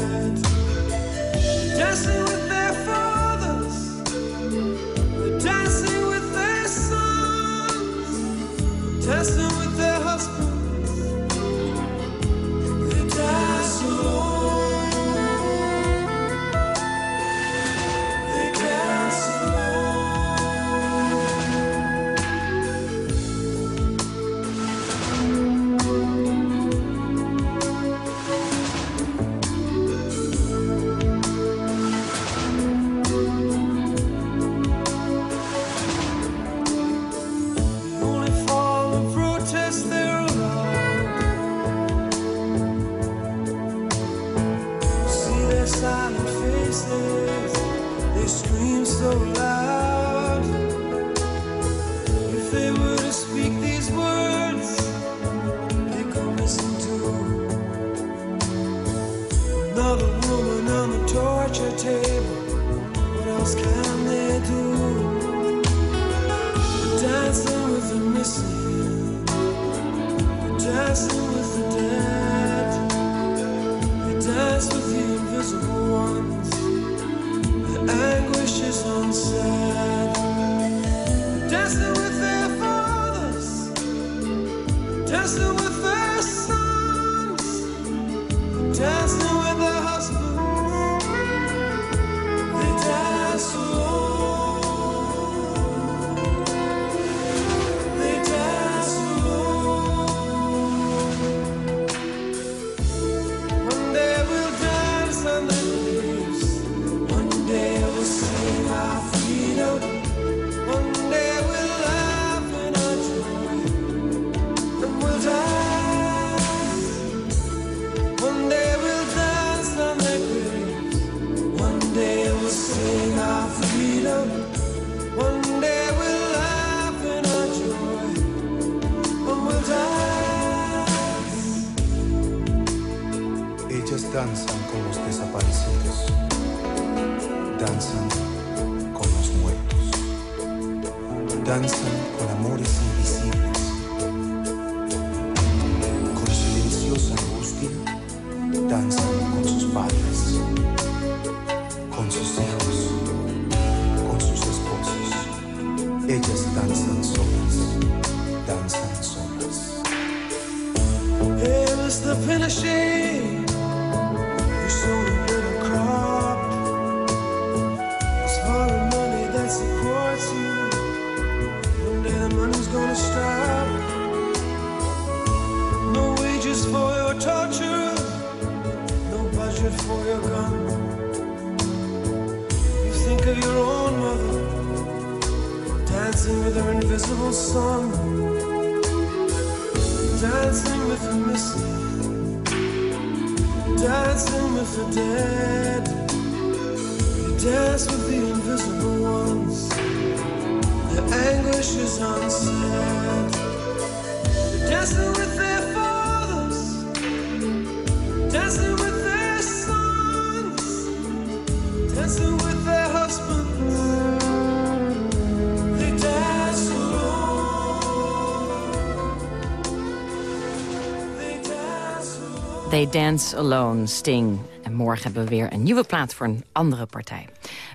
They dance alone. Sting. En morgen hebben we weer een nieuwe plaat voor een andere partij.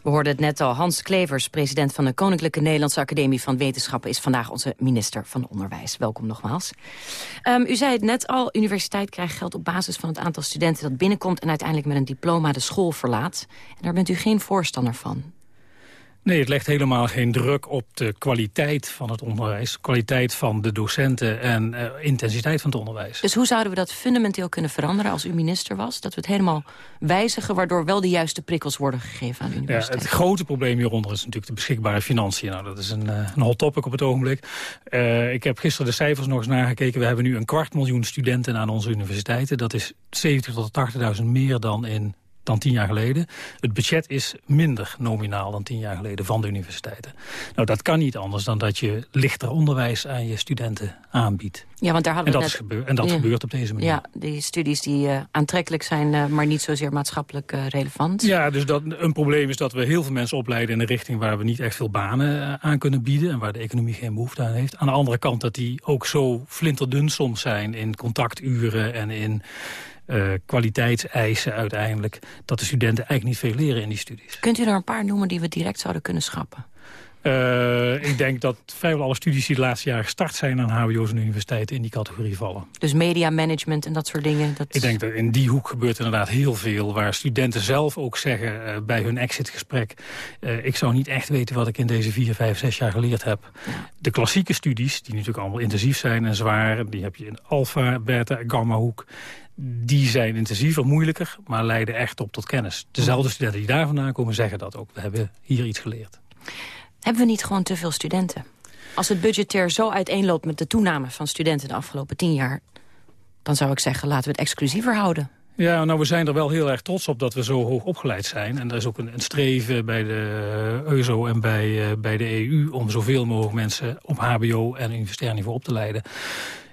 We hoorden het net al. Hans Klevers, president van de Koninklijke Nederlandse Academie van Wetenschappen... is vandaag onze minister van Onderwijs. Welkom nogmaals. Ehm, u zei het net al, universiteit krijgt geld op basis van het aantal studenten dat binnenkomt... en uiteindelijk met een diploma de school verlaat. En daar bent u geen voorstander van. Nee, het legt helemaal geen druk op de kwaliteit van het onderwijs. Kwaliteit van de docenten en uh, intensiteit van het onderwijs. Dus hoe zouden we dat fundamenteel kunnen veranderen als u minister was? Dat we het helemaal wijzigen, waardoor wel de juiste prikkels worden gegeven aan de universiteit? Ja, het grote probleem hieronder is natuurlijk de beschikbare financiën. Nou, dat is een, uh, een hot topic op het ogenblik. Uh, ik heb gisteren de cijfers nog eens nagekeken. We hebben nu een kwart miljoen studenten aan onze universiteiten. Dat is 70.000 tot 80.000 meer dan in dan tien jaar geleden. Het budget is minder nominaal dan tien jaar geleden van de universiteiten. Nou, dat kan niet anders dan dat je lichter onderwijs aan je studenten aanbiedt. Ja, want daar hadden en we dat, net... is gebeur, en dat Ja. gebeurt op deze manier. Ja, die studies die eh, aantrekkelijk zijn, eh, maar niet zozeer maatschappelijk eh, relevant. Ja, dus dat, een probleem is dat we heel veel mensen opleiden in een richting waar we niet echt veel banen aan kunnen bieden en waar de economie geen behoefte aan heeft. Aan de andere kant dat die ook zo flinterdun soms zijn in contacturen en in eh, kwaliteitseisen uiteindelijk, dat de studenten eigenlijk niet veel leren in die studies. Kunt u er een paar noemen die we direct zouden kunnen schrappen? Eh, ik denk dat vrijwel alle studies die de laatste jaren gestart zijn aan hbo's en universiteiten in die categorie vallen. Dus media management en dat soort dingen. Dat... Ik denk dat in die hoek gebeurt inderdaad heel veel... waar studenten zelf ook zeggen eh, bij hun exitgesprek... ik zou niet echt weten wat ik in deze vier, vijf, zes jaar geleerd heb. De klassieke studies, die natuurlijk allemaal intensief zijn en zwaar... die heb je in alfa, beta, gamma hoek... die zijn intensiever, moeilijker, maar leiden echt op tot kennis. Dezelfde studenten die daar vandaan komen zeggen dat ook. We hebben hier iets geleerd. Hebben we niet gewoon te veel studenten? Als het budgetair zo uiteenloopt met de toename van studenten de afgelopen tien jaar... dan zou ik zeggen, laten we het exclusiever houden. Ja, nou, we zijn er wel heel erg trots op dat we zo hoog opgeleid zijn. En er is ook een, een streven bij de EUSO en bij, eh, bij de EU... om zoveel mogelijk mensen op hbo en universitair niveau op te leiden.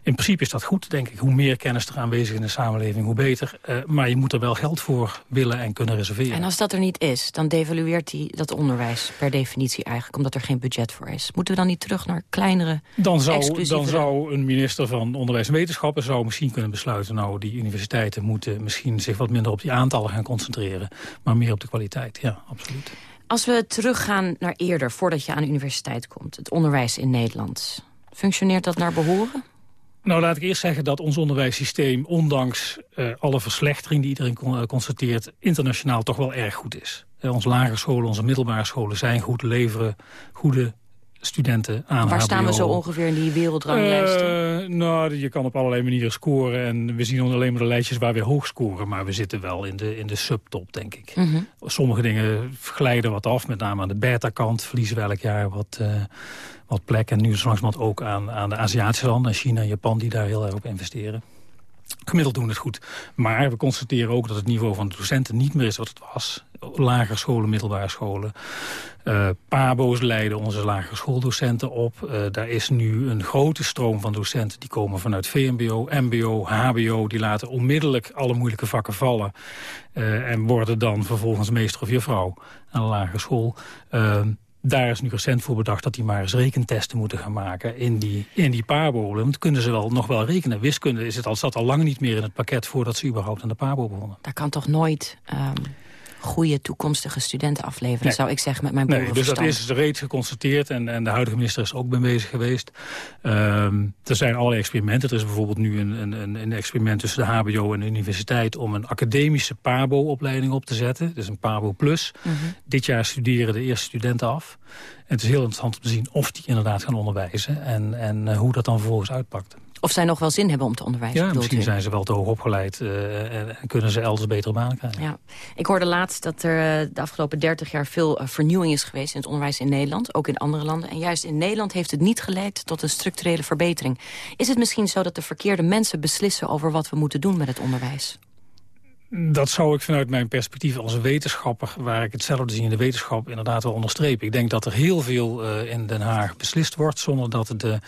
In principe is dat goed, denk ik. Hoe meer kennis er aanwezig is in de samenleving, hoe beter. Eh, maar je moet er wel geld voor willen en kunnen reserveren. En als dat er niet is, dan devalueert hij dat onderwijs per definitie eigenlijk... omdat er geen budget voor is. Moeten we dan niet terug naar kleinere, Dan zou, dan zou een minister van Onderwijs en Wetenschappen zou misschien kunnen besluiten... nou, die universiteiten moeten misschien zich wat minder op die aantallen gaan concentreren... maar meer op de kwaliteit, ja, absoluut. Als we teruggaan naar eerder, voordat je aan de universiteit komt... het onderwijs in Nederland, functioneert dat naar behoren? Nou, laat ik eerst zeggen dat ons onderwijssysteem... ondanks eh, alle verslechtering die iedereen con- eh, constateert... internationaal toch wel erg goed is. Eh, onze lagere scholen, onze middelbare scholen zijn goed... leveren goede studenten aan Waar staan we zo ongeveer in die wereldranglijsten? Nou, je kan op allerlei manieren scoren. En we zien alleen maar de lijstjes waar we hoog scoren. Maar we zitten wel in de, in de subtop, denk ik. Mhm. Sommige dingen glijden wat af. Met name aan de beta-kant verliezen we elk jaar wat, wat plek. En nu langzamerhand ook aan, aan de Aziatische landen. China en Japan die daar heel erg op investeren. Gemiddeld doen het goed. Maar we constateren ook dat het niveau van de docenten niet meer is wat het was. Lagere scholen, middelbare scholen. Eh, PABO's leiden onze lagere schooldocenten op. Eh, daar is nu een grote stroom van docenten die komen vanuit VMBO, MBO, HBO. Die laten onmiddellijk alle moeilijke vakken vallen. eh, en worden dan vervolgens meester of juffrouw aan de lagere school. Daar is nu recent voor bedacht dat die maar eens rekentesten moeten gaan maken in die, in die PABO. Want kunnen ze wel, nog wel rekenen. Wiskunde is het al, zat al lang niet meer in het pakket voordat ze überhaupt aan de PABO begonnen. Daar kan toch nooit ehm, goede toekomstige studenten afleveren, Nee. zou ik zeggen met mijn Nee, dus dat is reeds geconstateerd en, en de huidige minister is ook mee bezig geweest. Ehm, er zijn allerlei experimenten. Er is bijvoorbeeld nu een, een, een- een experiment tussen de hbo en de universiteit... om een academische PABO-opleiding op te zetten. Dus een PABO Plus. Mhm. Dit jaar studeren de eerste studenten af. En het is heel interessant om te zien of die inderdaad gaan onderwijzen... en, en eh, hoe dat dan vervolgens uitpakt. Of zij nog wel zin hebben om te onderwijzen, Ja, misschien u? zijn ze wel te hoog opgeleid... eh, en, en kunnen ze elders betere banen krijgen. Ja. Ik hoorde laatst dat er eh, de afgelopen 30 jaar veel eh, vernieuwing is geweest in het onderwijs in Nederland, ook in andere landen. En juist in Nederland heeft het niet geleid tot een structurele verbetering. Is het misschien zo dat de verkeerde mensen beslissen over wat we moeten doen met het onderwijs? Dat zou ik vanuit mijn perspectief als wetenschapper... waar ik hetzelfde zie in de wetenschap inderdaad wel onderstrepen. Ik denk dat er heel veel in Den Haag beslist wordt... zonder dat de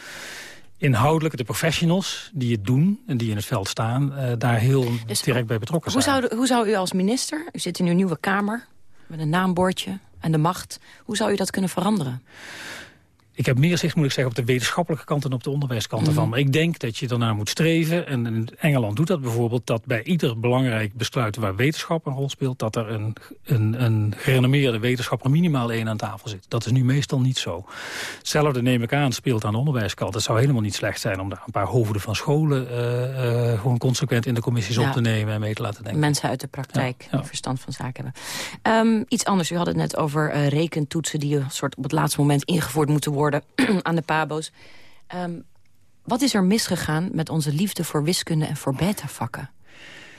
inhoudelijke, de professionals die het doen... en die in het veld staan, eh, daar heel direct bij betrokken Hoe zijn. zou, hoe zou u als minister, u zit in uw nieuwe kamer met een naambordje en de macht, hoe zou u dat kunnen veranderen? Ik heb meer zicht, moet ik zeggen, op de wetenschappelijke kant en op de onderwijskant Mhm. ervan. Maar ik denk dat je daarnaar moet streven. En in Engeland doet dat bijvoorbeeld. Dat bij ieder belangrijk besluit waar wetenschap een rol speelt... dat er een, een, een gerenommeerde wetenschapper minimaal één aan tafel zit. Dat is nu meestal niet zo. Hetzelfde neem ik aan speelt aan de onderwijskant. Het zou helemaal niet slecht zijn om daar een paar hoofden van scholen... eh, eh, gewoon consequent in de commissies Ja. op te nemen en mee te laten denken. Mensen uit de praktijk verstand van zaken hebben. Ehm, iets anders, u had het net over eh, rekentoetsen... die een soort op het laatste moment ingevoerd moeten worden aan de pabo's. Ehm, wat is er misgegaan met onze liefde voor wiskunde en voor beta-vakken?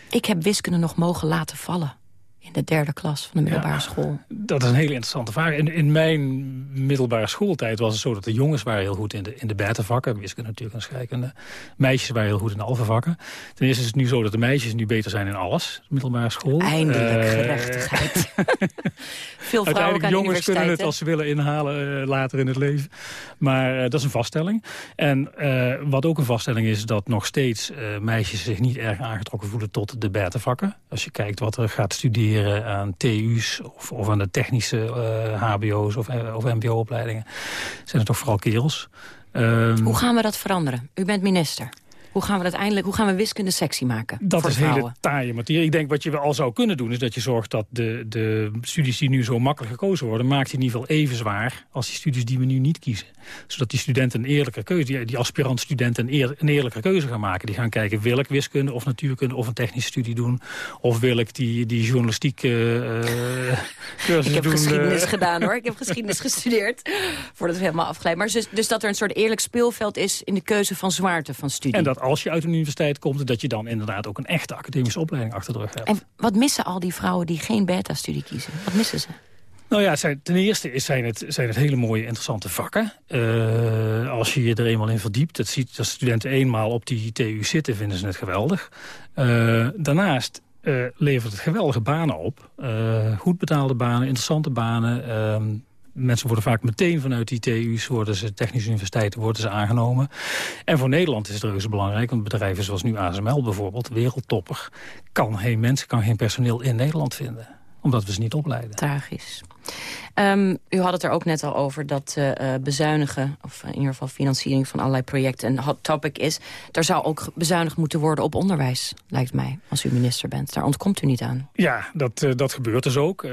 Ik heb wiskunde nog mogen laten vallen in de derde klas van de middelbare school. Dat is een hele interessante vraag. In, in mijn middelbare schooltijd was het zo dat de jongens waren heel goed in de, in de beta-vakken. Wiskunde natuurlijk en scheikunde. Meisjes waren heel goed in alle vakken. Ten eerste is het nu zo dat de meisjes nu beter zijn in alles. Middelbare school. Eindelijk Eh, gerechtigheid. Veel vrouwen aan de jongens kunnen het als ze willen inhalen eh, later in het leven. Maar eh, dat is een vaststelling. En wat ook een vaststelling is dat nog steeds meisjes zich niet erg aangetrokken voelen tot de beta-vakken. Als je kijkt wat er gaat studeren aan TU's of, of aan de technische eh, hbo's of, eh, of mbo-opleidingen, zijn het toch vooral kerels. Ehm, Hoe gaan we dat veranderen? U bent minister. Hoe gaan we dat eindelijk, hoe gaan we wiskunde sexy maken Dat is vrouwen? hele taaie materie. Ik denk wat je wel al zou kunnen doen... is dat je zorgt dat de, de studies die nu zo makkelijk gekozen worden... maakt die in ieder geval even zwaar als die studies die we nu niet kiezen. Zodat die studenten een eerlijke keuze... die, die aspirant-studenten een, eer- een eerlijke keuze gaan maken. Die gaan kijken, wil ik wiskunde of natuurkunde of een technische studie doen? Of wil ik die, die journalistiek eh, eh, cursus Ik heb doen? geschiedenis eh, gedaan hoor. Ik heb geschiedenis gestudeerd. Voordat het helemaal afgeleid. Maar dus, dus dat er een soort eerlijk speelveld is in de keuze van zwaarte van studie. En dat als je uit een universiteit komt... dat je dan inderdaad ook een echte academische opleiding achter de rug hebt. En wat missen al die vrouwen die geen beta-studie kiezen? Wat missen ze? Nou ja, zijn, ten eerste zijn het, zijn het hele mooie, interessante vakken. Eh, als je je er eenmaal in verdiept, dat ziet als studenten eenmaal op die TU zitten, vinden ze het geweldig. Eh, daarnaast eh, levert het geweldige banen op. Goed betaalde banen, interessante banen. Mensen worden vaak meteen vanuit die TU's, worden ze, technische universiteiten, worden ze aangenomen. En voor Nederland is het reuze belangrijk, want bedrijven zoals nu ASML bijvoorbeeld, wereldtopper, kan geen mensen, kan geen personeel in Nederland vinden omdat we ze niet opleiden. Tragisch. Ehm, u had het er ook net al over dat eh, eh, bezuinigen... of in ieder geval financiering van allerlei projecten een hot topic is. Er zou ook bezuinigd moeten worden op onderwijs, lijkt mij, als u minister bent. Daar ontkomt u niet aan. Ja, dat, eh, dat gebeurt dus ook.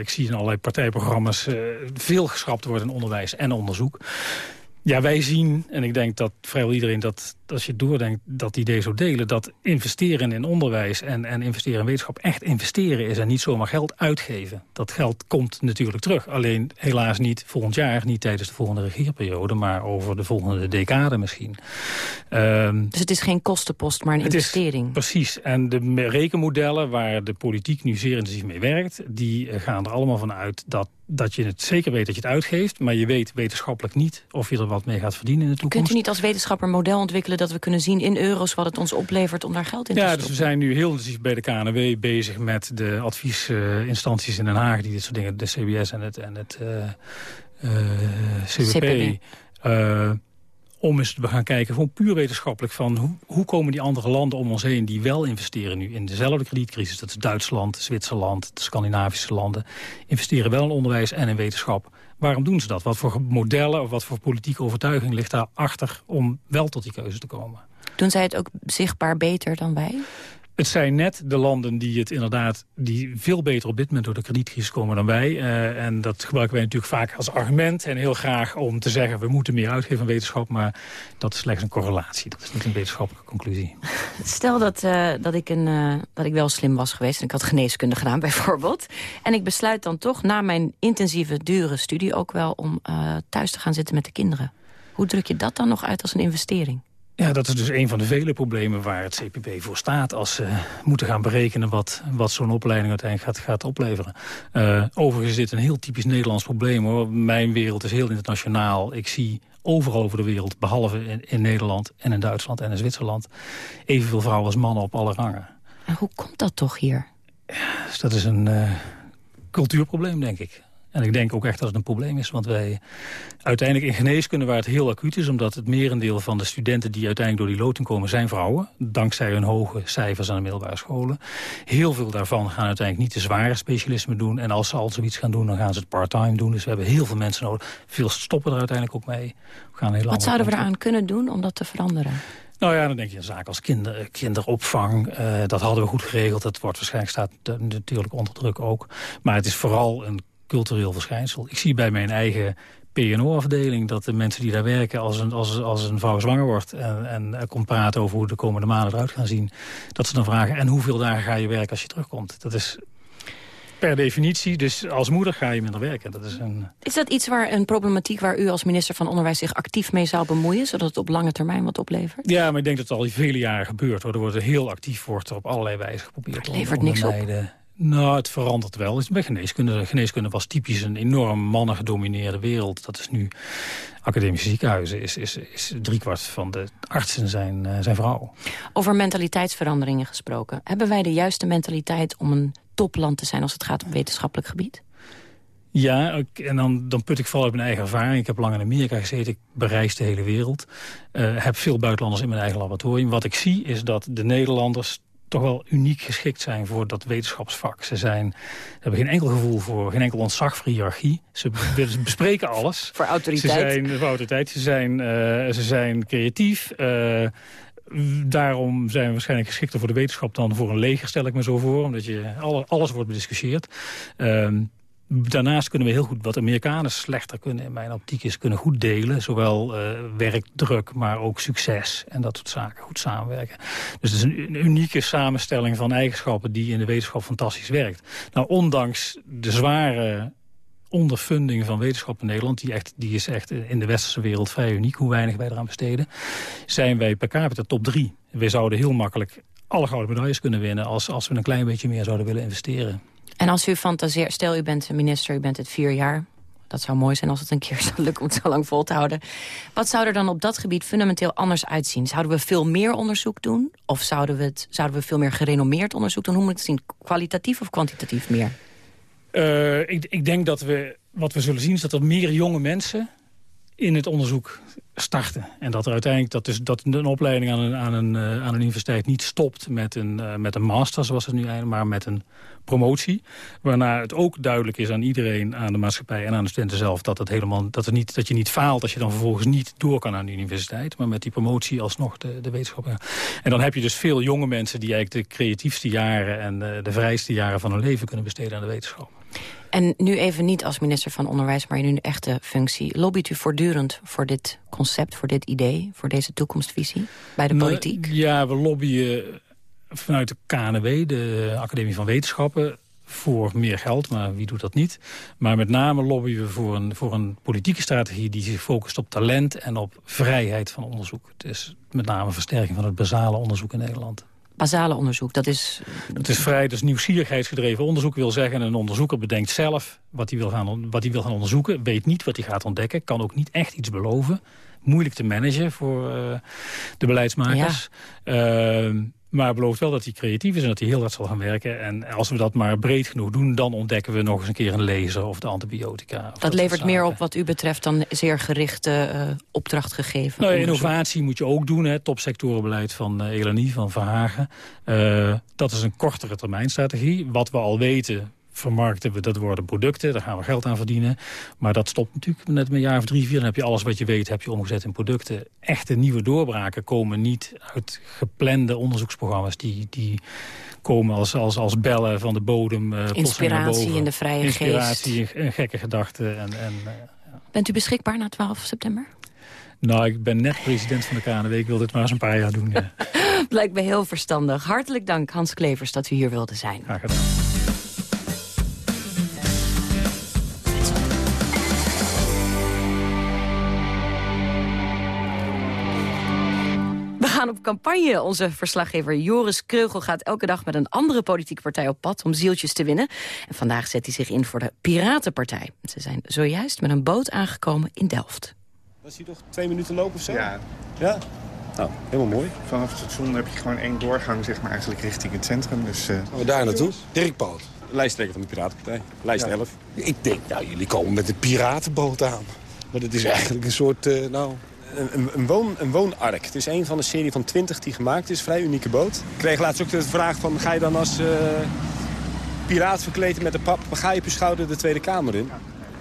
Ik zie in allerlei partijprogramma's veel geschrapt worden in onderwijs en onderzoek. Ja, wij zien, en ik denk dat vrijwel iedereen dat, als je doordenkt, dat idee zo delen, dat investeren in onderwijs en, en investeren in wetenschap echt investeren is en niet zomaar geld uitgeven. Dat geld komt natuurlijk terug. Alleen helaas niet volgend jaar, niet tijdens de volgende regeerperiode, maar over de volgende decade misschien. Ehm, Dus het is geen kostenpost, maar een investering. precies. En de rekenmodellen waar de politiek nu zeer intensief mee werkt... die eh, gaan er allemaal van uit dat, dat je het zeker weet dat je het uitgeeft... maar je weet wetenschappelijk niet of je er wat mee gaat verdienen in de toekomst. Kunt u niet als wetenschapper een model ontwikkelen... dat we kunnen zien in euro's wat het ons oplevert om daar geld in te Ja, stoppen? dus we zijn nu heel intensief bij de KNW bezig met de adviesinstanties in Den Haag... die dit soort dingen, de CBS en het, en het. CPB. eh, om eens te gaan kijken, gewoon puur wetenschappelijk... van hoe, hoe komen die andere landen om ons heen die wel investeren nu in dezelfde kredietcrisis... dat is Duitsland, Zwitserland, de Scandinavische landen... investeren wel in onderwijs en in wetenschap. Waarom doen ze dat? Wat voor modellen of wat voor politieke overtuiging ligt daarachter... om wel tot die keuze te komen? Doen zij het ook zichtbaar beter dan wij? Het zijn net de landen die het inderdaad die veel beter op dit moment door de kredietcrisis komen dan wij. Eh, en dat gebruiken wij natuurlijk vaak als argument en heel graag om te zeggen we moeten meer uitgeven aan wetenschap. Maar dat is slechts een correlatie. Dat is niet een wetenschappelijke conclusie. Stel dat, eh, dat, ik een, eh, dat ik wel slim was geweest en ik had geneeskunde gedaan bijvoorbeeld. En ik besluit dan toch na mijn intensieve, dure studie ook wel om thuis te gaan zitten met de kinderen. Hoe druk je dat dan nog uit als een investering? Ja, dat is dus een van de vele problemen waar het CPB voor staat... als ze moeten gaan berekenen wat, wat zo'n opleiding uiteindelijk gaat, gaat opleveren. Eh, overigens is dit een heel typisch Nederlands probleem. hoor. Mijn wereld is heel internationaal. Ik zie overal over de wereld, behalve in, in Nederland en in Duitsland en in Zwitserland... evenveel vrouwen als mannen op alle rangen. En hoe komt dat toch hier? Dus dat is een eh, cultuurprobleem, denk ik. En ik denk ook echt dat het een probleem is. Want wij uiteindelijk in geneeskunde waar het heel acuut is... omdat het merendeel van de studenten die uiteindelijk door die loting komen... zijn vrouwen, dankzij hun hoge cijfers aan de middelbare scholen. Heel veel daarvan gaan uiteindelijk niet de zware specialismen doen. En als ze al zoiets gaan doen, dan gaan ze het part-time doen. Dus we hebben heel veel mensen nodig. Veel stoppen er uiteindelijk ook mee. We gaan heel Wat zouden we eraan kunnen doen om dat te veranderen? nou ja, dan denk je aan zaken als kinder, kinderopvang. eh, dat hadden we goed geregeld. Dat wordt waarschijnlijk staat eh, natuurlijk onder druk ook. Maar het is vooral een cultureel verschijnsel. Ik zie bij mijn eigen PNO-afdeling dat de mensen die daar werken... als een, als, als een vrouw zwanger wordt en, en er komt praten over hoe de komende maanden eruit gaan zien... dat ze dan vragen, en hoeveel dagen ga je werken als je terugkomt? Dat is per definitie, dus als moeder ga je minder werken. Dat is een... Is dat iets waar een problematiek waar u als minister van Onderwijs zich actief mee zou bemoeien, zodat het op lange termijn wat oplevert? Ja, maar ik denk dat het al vele jaren gebeurt. Hoor. Er wordt heel actief wordt er op allerlei wijze geprobeerd. Maar het om- levert om niks op. Nou, het verandert wel. Bij geneeskunde, geneeskunde was typisch een enorm mannengedomineerde wereld. Dat is nu academische ziekenhuizen. Is, is, is driekwart van de artsen zijn, uh, zijn vrouw. Over mentaliteitsveranderingen gesproken. Hebben wij de juiste mentaliteit om een topland te zijn als het gaat om wetenschappelijk gebied? Ja, en dan, dan put ik vooral uit mijn eigen ervaring. Ik heb lang in Amerika gezeten, ik bereis de hele wereld. Uh, heb veel buitenlanders in mijn eigen laboratorium. Wat ik zie is dat de Nederlanders toch wel uniek geschikt zijn voor dat wetenschapsvak. Ze zijn, hebben geen enkel gevoel voor, geen enkel ontzag voor hiërarchie. Ze bespreken alles. voor autoriteit. Ze zijn, voor autoriteit. Ze zijn, uh, ze zijn creatief. Uh, daarom zijn we waarschijnlijk geschikter voor de wetenschap dan voor een leger, stel ik me zo voor. Omdat je, alles wordt bediscussieerd. Uh, Daarnaast kunnen we heel goed, wat Amerikanen slechter kunnen in mijn optiek is, kunnen goed delen. Zowel uh, werkdruk, maar ook succes en dat soort zaken. Goed samenwerken. Dus het is een, unieke samenstelling van eigenschappen die in de wetenschap fantastisch werkt. Nou, ondanks de zware onderfunding van wetenschap in Nederland... Die, echt, die is echt in de westerse wereld vrij uniek, hoe weinig wij eraan besteden... zijn wij per capita top drie. We zouden heel makkelijk alle gouden medailles kunnen winnen... als, als we een klein beetje meer zouden willen investeren. En als u fantaseert, stel u bent minister, u bent het vier jaar... dat zou mooi zijn als het een keer zou lukken om het zo lang vol te houden. Wat zou er dan op dat gebied fundamenteel anders uitzien? Zouden we veel meer onderzoek doen? Of zouden we, het, zouden we veel meer gerenommeerd onderzoek doen? Hoe moet het zien? Kwalitatief of kwantitatief meer? Uh, ik, ik denk dat we, wat we zullen zien is dat er meer jonge mensen in het onderzoek starten. En dat er uiteindelijk dat, dus, dat een opleiding aan een, aan, een, uh, aan een universiteit niet stopt met een, uh, met een master, zoals het nu eindigt, maar met een promotie. Waarna het ook duidelijk is aan iedereen, aan de maatschappij en aan de studenten zelf... dat, het helemaal, dat, het niet, dat je niet faalt als je dan vervolgens niet door kan aan de universiteit. Maar met die promotie alsnog de, de wetenschap. En dan heb je dus veel jonge mensen die eigenlijk de creatiefste jaren... en de, de vrijste jaren van hun leven kunnen besteden aan de wetenschap. En nu even niet als minister van Onderwijs, maar in uw echte functie. Lobbyt u voortdurend voor dit concept, voor dit idee, voor deze toekomstvisie bij de politiek? Ja, we lobbyen vanuit de KNW, de Academie van Wetenschappen voor meer geld, maar wie doet dat niet? Maar met name lobbyen we voor een, voor een politieke strategie... die zich focust op talent en op vrijheid van onderzoek. Het is met name versterking van het basale onderzoek in Nederland. Basale onderzoek, dat is... Het is vrij, dus nieuwsgierigheidsgedreven onderzoek wil zeggen... een onderzoeker bedenkt zelf wat hij wil gaan, wat hij wil gaan onderzoeken... weet niet wat hij gaat ontdekken, kan ook niet echt iets beloven... moeilijk te managen voor uh, de beleidsmakers... Ja. Uh, maar belooft wel dat hij creatief is en dat hij heel hard zal gaan werken. En als we dat maar breed genoeg doen, dan ontdekken we nog eens een keer een laser of de antibiotica. Dat, dat levert meer op wat u betreft dan zeer gerichte uh, opdracht gegeven. Nou, innovatie moet je ook doen. Hè. Topsectorenbeleid van uh, Elanie, van Verhagen. Uh, dat is een kortere termijn strategie. Wat we al weten vermarkten we, dat worden producten, daar gaan we geld aan verdienen. Maar dat stopt natuurlijk net een jaar of drie, vier. Dan heb je alles wat je weet, heb je omgezet in producten. Echte nieuwe doorbraken komen niet uit geplande onderzoeksprogramma's. Die, die komen als, als, als bellen van de bodem. Uh, Inspiratie in de vrije Inspiratie geest. en gekke gedachten. En, en, uh, ja. Bent u beschikbaar na 12 september? Nou, ik ben net president van de KNW. Ik wil dit maar eens een paar jaar doen. Ja. Lijkt me heel verstandig. Hartelijk dank, Hans Klevers, dat u hier wilde zijn. Graag gedaan. Gaan op campagne. Onze verslaggever Joris Kreugel gaat elke dag met een andere politieke partij op pad om zieltjes te winnen. En vandaag zet hij zich in voor de Piratenpartij. Ze zijn zojuist met een boot aangekomen in Delft. Was hij toch twee minuten lopen of zo? Ja. Ja? Nou, helemaal mooi. Vanaf het station heb je gewoon één doorgang zeg maar, eigenlijk richting het centrum. Dus, uh... Gaan we daar naartoe? Dirk Poot, lijsttrekker van de Piratenpartij. Lijst ja. 11. Ik denk, nou, jullie komen met de piratenboot aan. Maar dat is eigenlijk een soort, uh, nou, een, een, woon, een woonark. Het is een van de serie van 20 die gemaakt is. Vrij unieke boot. Ik kreeg laatst ook de vraag van... ga je dan als uh, piraat verkleed met een papegaai op je schouder de Tweede Kamer in?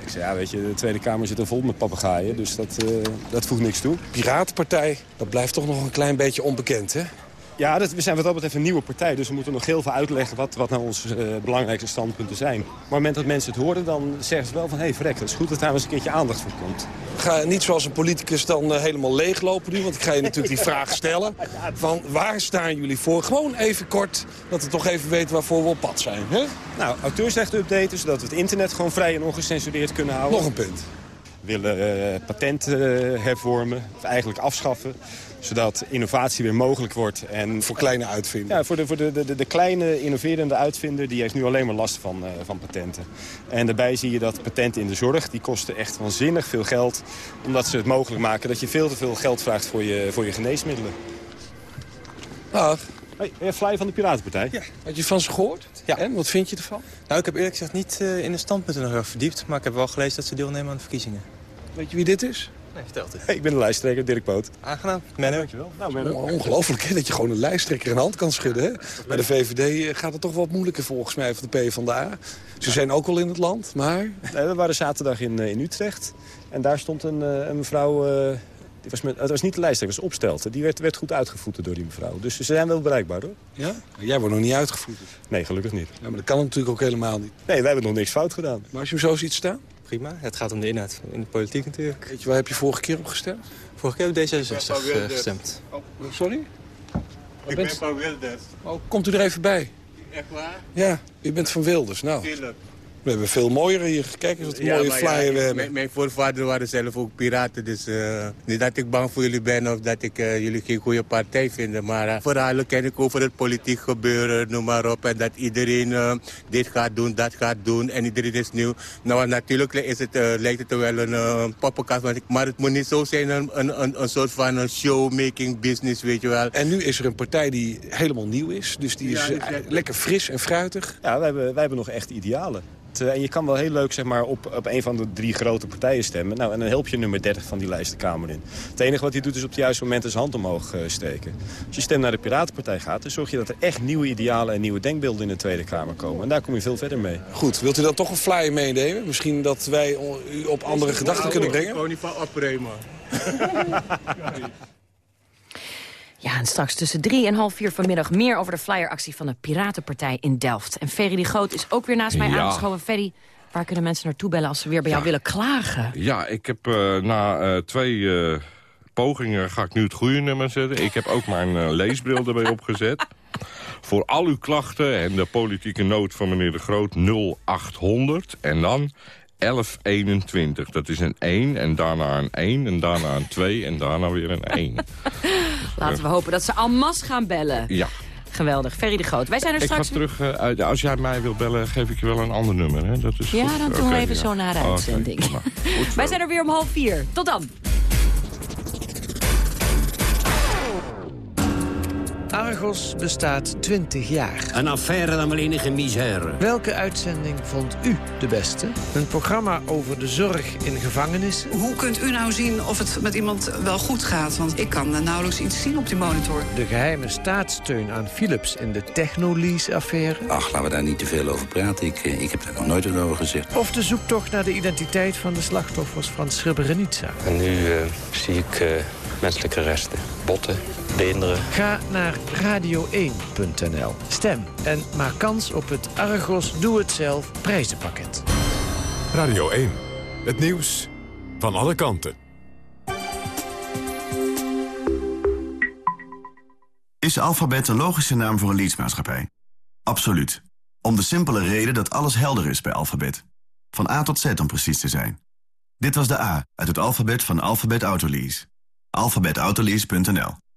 Ik zei, ja, weet je, de Tweede Kamer zit er vol met papegaaien. Dus dat, uh, dat voegt niks toe. Piratenpartij, dat blijft toch nog een klein beetje onbekend, hè? Ja, dat, we zijn wat dat betreft een nieuwe partij. Dus we moeten nog heel veel uitleggen wat, wat nou onze uh, belangrijkste standpunten zijn. Maar op het moment dat mensen het horen, dan zeggen ze wel van... hé, hey, verrek, dat is goed dat daar eens een keertje aandacht voor komt. Ga niet zoals een politicus dan uh, helemaal leeglopen nu. Want ik ga je natuurlijk die vraag stellen. Van waar staan jullie voor? Gewoon even kort, dat we toch even weten waarvoor we op pad zijn. Hè? Nou, auteursrechten updaten, zodat we het internet gewoon vrij en ongecensureerd kunnen houden. Nog een punt. willen uh, patenten hervormen, of eigenlijk afschaffen zodat innovatie weer mogelijk wordt. En voor kleine uitvinders? Ja, voor, de, voor de, de, de kleine innoverende uitvinder... die heeft nu alleen maar last van, uh, van patenten. En daarbij zie je dat patenten in de zorg... die kosten echt waanzinnig veel geld... omdat ze het mogelijk maken dat je veel te veel geld vraagt voor je, voor je geneesmiddelen. Dag. Hey, ben je Fly van de Piratenpartij? Ja. Had je van ze gehoord? Ja. En, wat vind je ervan? Nou, ik heb eerlijk gezegd niet uh, in de standpunten nog erg verdiept... maar ik heb wel gelezen dat ze deelnemen aan de verkiezingen. Weet je wie dit is? Nee, vertelt u. Hey, ik ben de lijsttrekker, Dirk Poot. Aangenaam. Menno. Dankjewel. Nou, Menno. Ongelooflijk hè, dat je gewoon een lijsttrekker een hand kan schudden. Hè? Bij de VVD gaat het toch wat moeilijker volgens mij voor de PvdA. Ze zijn ook al in het land, maar... Nee, we waren zaterdag in, in Utrecht. En daar stond een, een mevrouw... Uh, die was met, het was niet de lijsttrekker, het was opstelte. Die werd, werd goed uitgevoeterd door die mevrouw. Dus ze zijn wel bereikbaar, hoor. Ja? Jij wordt nog niet uitgevoeterd. Nee, gelukkig niet. Ja, maar dat kan natuurlijk ook helemaal niet. Nee, wij hebben nog niks fout gedaan. Maar als je hem zo ziet staan? Prima, het gaat om de inhoud in de politiek natuurlijk. Weet je, waar heb je vorige keer op gestemd? Vorige keer heb ik D66 uh, gestemd. Oh, sorry? Ik ben van Wilders. Oh, komt u er even bij? Echt waar? Ja, u bent van Wilders. Nou, Philip. We hebben veel mooiere hier. Kijk eens wat een Ja, mooie flyer ja, we hebben. Mijn, mijn voorvaderen waren zelf ook piraten, dus eh, niet dat ik bang voor jullie ben of dat ik eh, jullie geen goede partij vind. Maar uh, verhalen ken ik over het politiek gebeuren, noem maar op. En dat iedereen eh, dit gaat doen, dat gaat doen en iedereen is nieuw. Nou, natuurlijk is het, eh, lijkt het wel een uh, poppenkast, maar, maar het moet niet zo zijn een, een, een, een soort van een showmaking business, weet je wel. En nu is er een partij die helemaal nieuw is. Dus die is Ja, dus eh, lekker fris en fruitig. Ja, wij hebben, wij hebben nog echt idealen. Het, eh, En je kan wel heel leuk zeg maar, op, op een van de drie grote partijen stemmen. Nou, en dan help je nummer 30 van die lijst de Kamer in. Het enige wat hij doet is op het juiste moment zijn hand omhoog eh, steken. Als je stem naar de Piratenpartij gaat, dan zorg je dat er echt nieuwe idealen en nieuwe denkbeelden in de Tweede Kamer komen. En daar kom je veel verder mee. Goed, wilt u dan toch een flyer meenemen? Misschien dat wij u op andere gedachten kunnen brengen? Ik wou niet van opruimen. Ja, en straks tussen drie en half vier vanmiddag meer over de flyeractie van de Piratenpartij in Delft. En Ferry de Groot is ook weer naast mij Ja. aangeschoven. Ferry, waar kunnen mensen naartoe bellen als ze weer bij jou willen klagen? Ja, ik heb eh, na eh, twee eh, pogingen ga ik nu het goede nummer zetten. Ik heb ook mijn leesbril erbij opgezet. Voor al uw klachten en de politieke nood van meneer De Groot 0800 en dan 1121. Dat is een 1 en daarna een 1 en daarna een 2 en daarna weer een 1. Laten we hopen dat ze en masse gaan bellen. Ja. Geweldig. Ferry de Groot. Wij zijn er Ik ga terug uit. Als jij mij wil bellen, geef ik je wel een ander nummer. Hè? Dat is Ja, goed. dan doen we even ja. zo na de uitzending. Wij zijn er weer om half vier. Tot dan. Argos bestaat 20 jaar. Een affaire dan wel enige misère. Welke uitzending vond u de beste? Een programma over de zorg in gevangenissen? Hoe kunt u nou zien of het met iemand wel goed gaat? Want ik kan nauwelijks iets zien op die monitor. De geheime staatssteun aan Philips in de Technolease-affaire? Ach, laten we daar niet te veel over praten. Ik, eh, ik heb daar nog nooit over gezegd. Of de zoektocht naar de identiteit van de slachtoffers van Srebrenica? En nu eh, zie ik eh, menselijke resten. Botten, beenderen. Ga naar radio1.nl. Stem en maak kans op het Argos Doe-het-zelf prijzenpakket. Radio 1. Het nieuws van alle kanten. Is alfabet de logische naam voor een leadsmaatschappij? Absoluut. Om de simpele reden dat alles helder is bij alfabet. Van A tot Z om precies te zijn. Dit was de A uit het alfabet van Alphabet Autolease. Alphabetautolease.nl.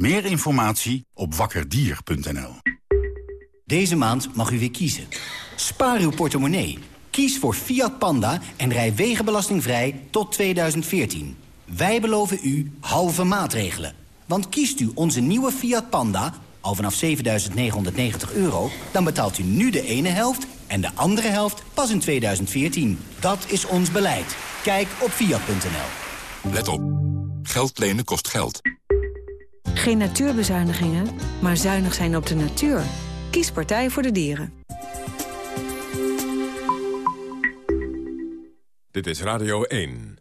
Meer informatie op wakkerdier.nl. Deze maand mag u weer kiezen. Spaar uw portemonnee. Kies voor Fiat Panda en rij wegenbelastingvrij tot 2014. Wij beloven u halve maatregelen. Want kiest u onze nieuwe Fiat Panda, al vanaf 7.990 euro... dan betaalt u nu de ene helft en de andere helft pas in 2014. Dat is ons beleid. Kijk op fiat.nl. Let op. Geld lenen kost geld. Geen natuurbezuinigingen, maar zuinig zijn op de natuur. Kies Partij voor de Dieren. Dit is Radio 1.